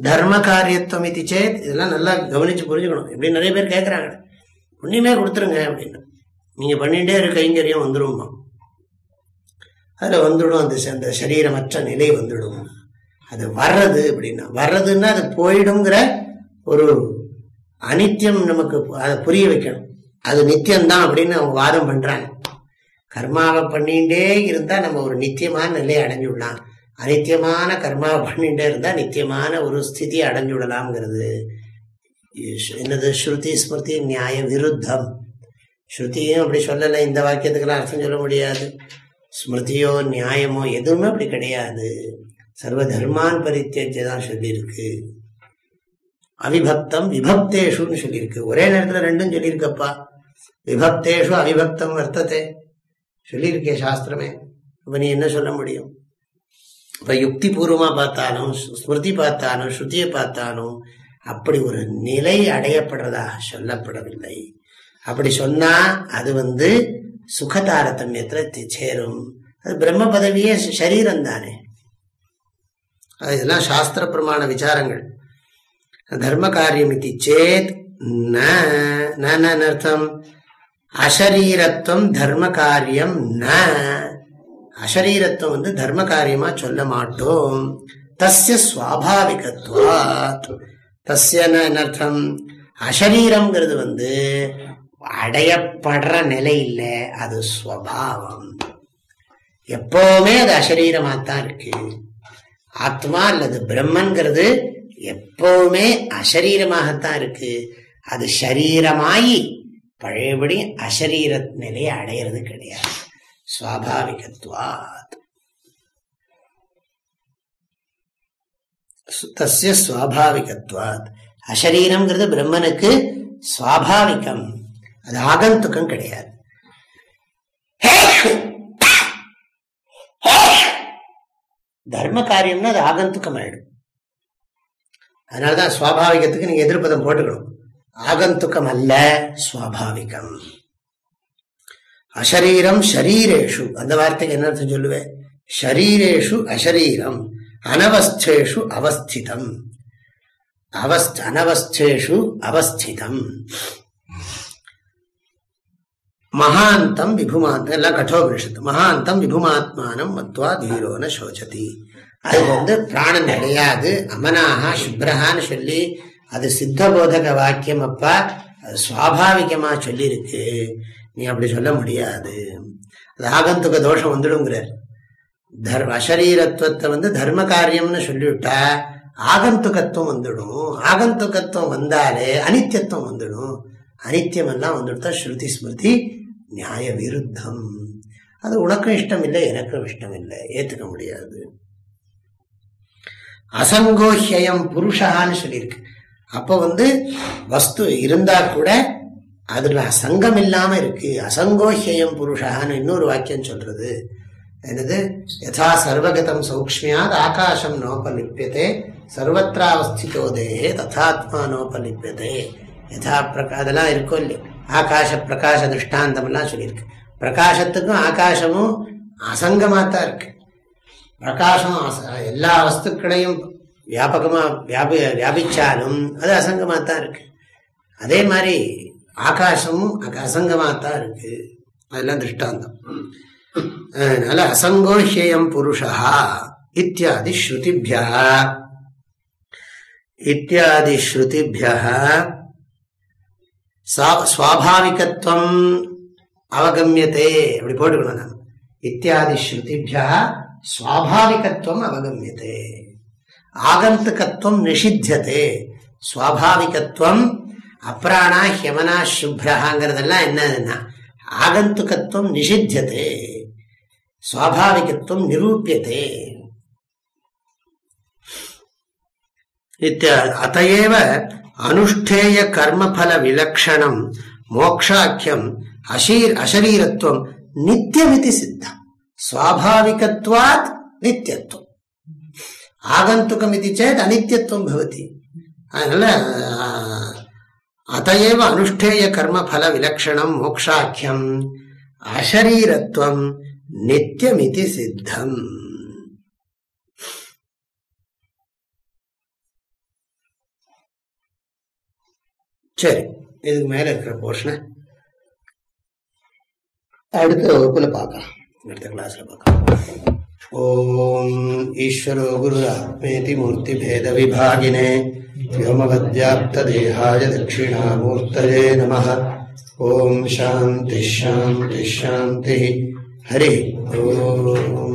தர்ம காரியத்துவம் இது சேத் இதெல்லாம் நல்லா கவனிச்சு புரிஞ்சுக்கணும். இப்படி நிறைய பேர் கேட்கறாங்க புண்ணியமே கொடுத்துருங்க அப்படின்னு. நீங்க பண்ணிட்டே இருக்க கைங்கரியம் வந்துடுமா அதுல வந்துடும் அந்த அந்த சரீரமற்ற நிலை வந்துடும். அது வர்றது அப்படின்னா வர்றதுன்னா அது போயிடுங்கிற ஒரு அனித்தியம் நமக்கு அதை புரிய வைக்கணும். அது நித்தியம்தான் அப்படின்னு அவங்க வாதம் பண்றாங்க. கர்மாவை பண்ணிட்டே இருந்தா நம்ம ஒரு நித்தியமான நிலையை அடைஞ்சுடலாம். அனித்தியமான கர்மாவை பண்ணிட்டே இருந்தா நித்தியமான ஒரு ஸ்திதி அடைஞ்சுடலாம்ங்கிறது. என்னது? ஸ்ருதி ஸ்மிருதி நியாய விருத்தம். ஸ்ருதியும் அப்படி சொல்லலை. இந்த வாக்கியத்துக்கெல்லாம் அர்த்தம் சொல்ல முடியாது. ஸ்மிருதியோ நியாயமோ எதுவுமே அப்படி கிடையாது. சர்வ தர்மான் பரித்தியஜை தான் சொல்லியிருக்கு. அவிபக்தம் விபக்தேஷுன்னு சொல்லியிருக்கு. ஒரே நேரத்தில் ரெண்டும் சொல்லியிருக்கப்பா. விபக்தேஷு அவிபக்தம் வர்த்ததே. சொல்லியிருக்கே சாஸ்திரமே. அப்ப நீ என்ன சொல்ல முடியும்? இப்போ யுக்தி பூர்வமா பார்த்தாலும் ஸ்மிருதி பார்த்தாலும் ஸ்ருதியை பார்த்தாலும் அப்படி ஒரு நிலை அடையப்படுறதாக சொல்லப்படவில்லை. அப்படி சொன்னா அது வந்து சுகதாரதமியத்துல தி- சேரும். அது பிரம்ம பதவியே சரீரம் தானே அது இதெல்லாம் சாஸ்திர பிரமாண விசாரங்கள். தர்ம காரியம் இது சேத் ந ந அர்த்தம் அசரீரத்துவம் தர்ம காரியம் ந அசரீரத்துவம் வந்து தர்ம காரியமா சொல்ல மாட்டோம் தஸ்ய சுவாபாவிகத்துவாத் தஸ்ய அர்த்தம் அசரீரம்ங்கிறது வந்து அடையப்படுற நிலை இல்லை அது ஸ்வபாவம் எப்பவுமே அது அசரீரமாத்தான் இருக்கு ஆத்மா அல்லது பிரம்மன்கிறது எப்பவுமே அசரீரமாகத்தான் இருக்கு அது சரீரமாயி பழையபடி அசரீர நிலையை அடையிறது கிடையாது. சுவாபாவிகத்வாத். சு- தஸ்ய சுவாபாவிகத்வாத். அசரீரம்ங்கிறது பிரம்மனுக்கு சுவாபாவிகம். அது ஆகந்துக்கம் கிடையாது. தர்ம காரியம்னா அது ஆகந்துக்கம் ஆயிடும் அதனாலதான் சுவாபாவிகத்துக்கு நீங்க எதிர்ப்பதம் போட்டுக்கணும். ஆகந்துக்கம் அல்ல சுவாபாவிகம். அசரீரம் ஷரீரேஷு. அந்த வார்த்தைக்கு என்ன அர்த்தம் சொல்லுவேன்? ஷரீரேஷு அசரீரம் அனவஸ்தேஷு அவஸ்திதம். அவஸ்த அனவஸ்தேஷு அவஸ்திதம். மகாந்தம் விபுமாத்மா எல்லாம் கட்டோபனிஷத்து. மகாந்தம் விபுமாத்மானம் மத்வா தீரோன சோச்சதி. அது வந்து பிராணம் கிடையாது. அமனாக சுப்ரஹான்னு சொல்லி அது சித்த போதக வாக்கியம் அப்பா அது சுவாபாவிகமா சொல்லியிருக்கு நீ அப்படி சொல்ல முடியாது. அது ஆகந்துக தோஷம் வந்துடுங்கிறார் தர்ம அசரீரத்துவத்தை வந்து தர்ம காரியம்னு சொல்லிவிட்டா ஆகந்துகத்துவம் வந்துடும். ஆகந்துகத்துவம் வந்தாலே அனித்தியத்துவம் வந்துடும். அனித்தியம் எல்லாம் வந்துடுத்தா ஸ்ருதி ஸ்மிருதி நியாய விருத்தம் அது உனக்கும் இஷ்டம் இல்லை எனக்கும் இஷ்டம் இல்லை ஏத்துக்க முடியாது. அசங்கோஹியம் புருஷான்னு சொல்லியிருக்கு. அப்போ வந்து வஸ்து இருந்தா கூட அதுல அசங்கம் இல்லாம இருக்கு. அசங்கோஹேயம் புருஷான்னு இன்னொரு வாக்கியம் சொல்றது. என்னது? யதா சர்வகதம் சௌக்மியாத் ஆகாசம் நோபலிப்பியதே சர்வத்திராவஸ்திதோ தேகே ததாத்மா நோபலிப்பியதே யதா பிரகா அதெல்லாம் இருக்கும் இல்லையோ? ஆகாஷ பிரகாஷ திருஷ்டாந்தம்லாம் சொல்லியிருக்கு. பிரகாசத்துக்கும் ஆகாசமும் அசங்கமாத்தான் இருக்கு. பிரகாசம் எல்லா வஸ்துக்களையும் வியாபகமா வியாபி வியாபிச்சாலும் அது அசங்கமாத்தான் இருக்கு. அதே மாதிரி ஆகாசமும் அக- அசங்கமாத்தான் இருக்கு. அதெல்லாம் திருஷ்டாந்தம். அதனால அசங்கோஹ்யம் புருஷா இத்தியாதி ஸ்ருதிபியா. இத்தியாதி ஸ்ருதிபியா. சுவாபாவிகத்துவம் அவகமியதே. அப்படி போட்டுக்கணும். நான் இத்தியாதி ஸ்ருதிபியா சுவாபாவிகத்துவம் அவகமியதே. ஆகந்துகத்துவம் நிஷித்தியதே. சுவாபாவிகத்துவம் அப்ராணா ஹியமனா சுப்ரஹாங்கிறதெல்லாம் என்னதுன்னா ஆகந்துகத்துவம் நிஷித்தியதே. சுவாபாவிகத்துவம் நிரூபியதே. இத்தியா- அனுஷ்டேய கர்மபல விலக்ஷணம் மோக்ஷாக்கியம் அசீர் அசரீரத்துவம் நித்தியமிதி சித்தம். சுவாபாவிகத்வாத் நித்தியத்துவம். ஆகந்துக்கம் இது சேத் அனித்தியத்துவம் பவதி. அதனால ஆஹ், அதையேவ அனுஷ்டேய கர்மபல விலக்ஷணம் மோக்ஷாக்கியம் அசரீரத்துவம் நித்தியமிதி சித்தம். சரி இதுக்கு மேல இருக்கிற போர்ஷனை அடுத்த வகுப்புல பார்க்கலாம். அடுத்த கிளாஸ்ல பார்க்கலாம். ॐ ईश्वरो गुरुरात्मेति मूर्तिभेदविभागिने व्योमवद्याप्तदेहाय दक्षिणामूर्तये नमः। ॐ शान्तिः शान्तिः शान्तिः। हरिः ओ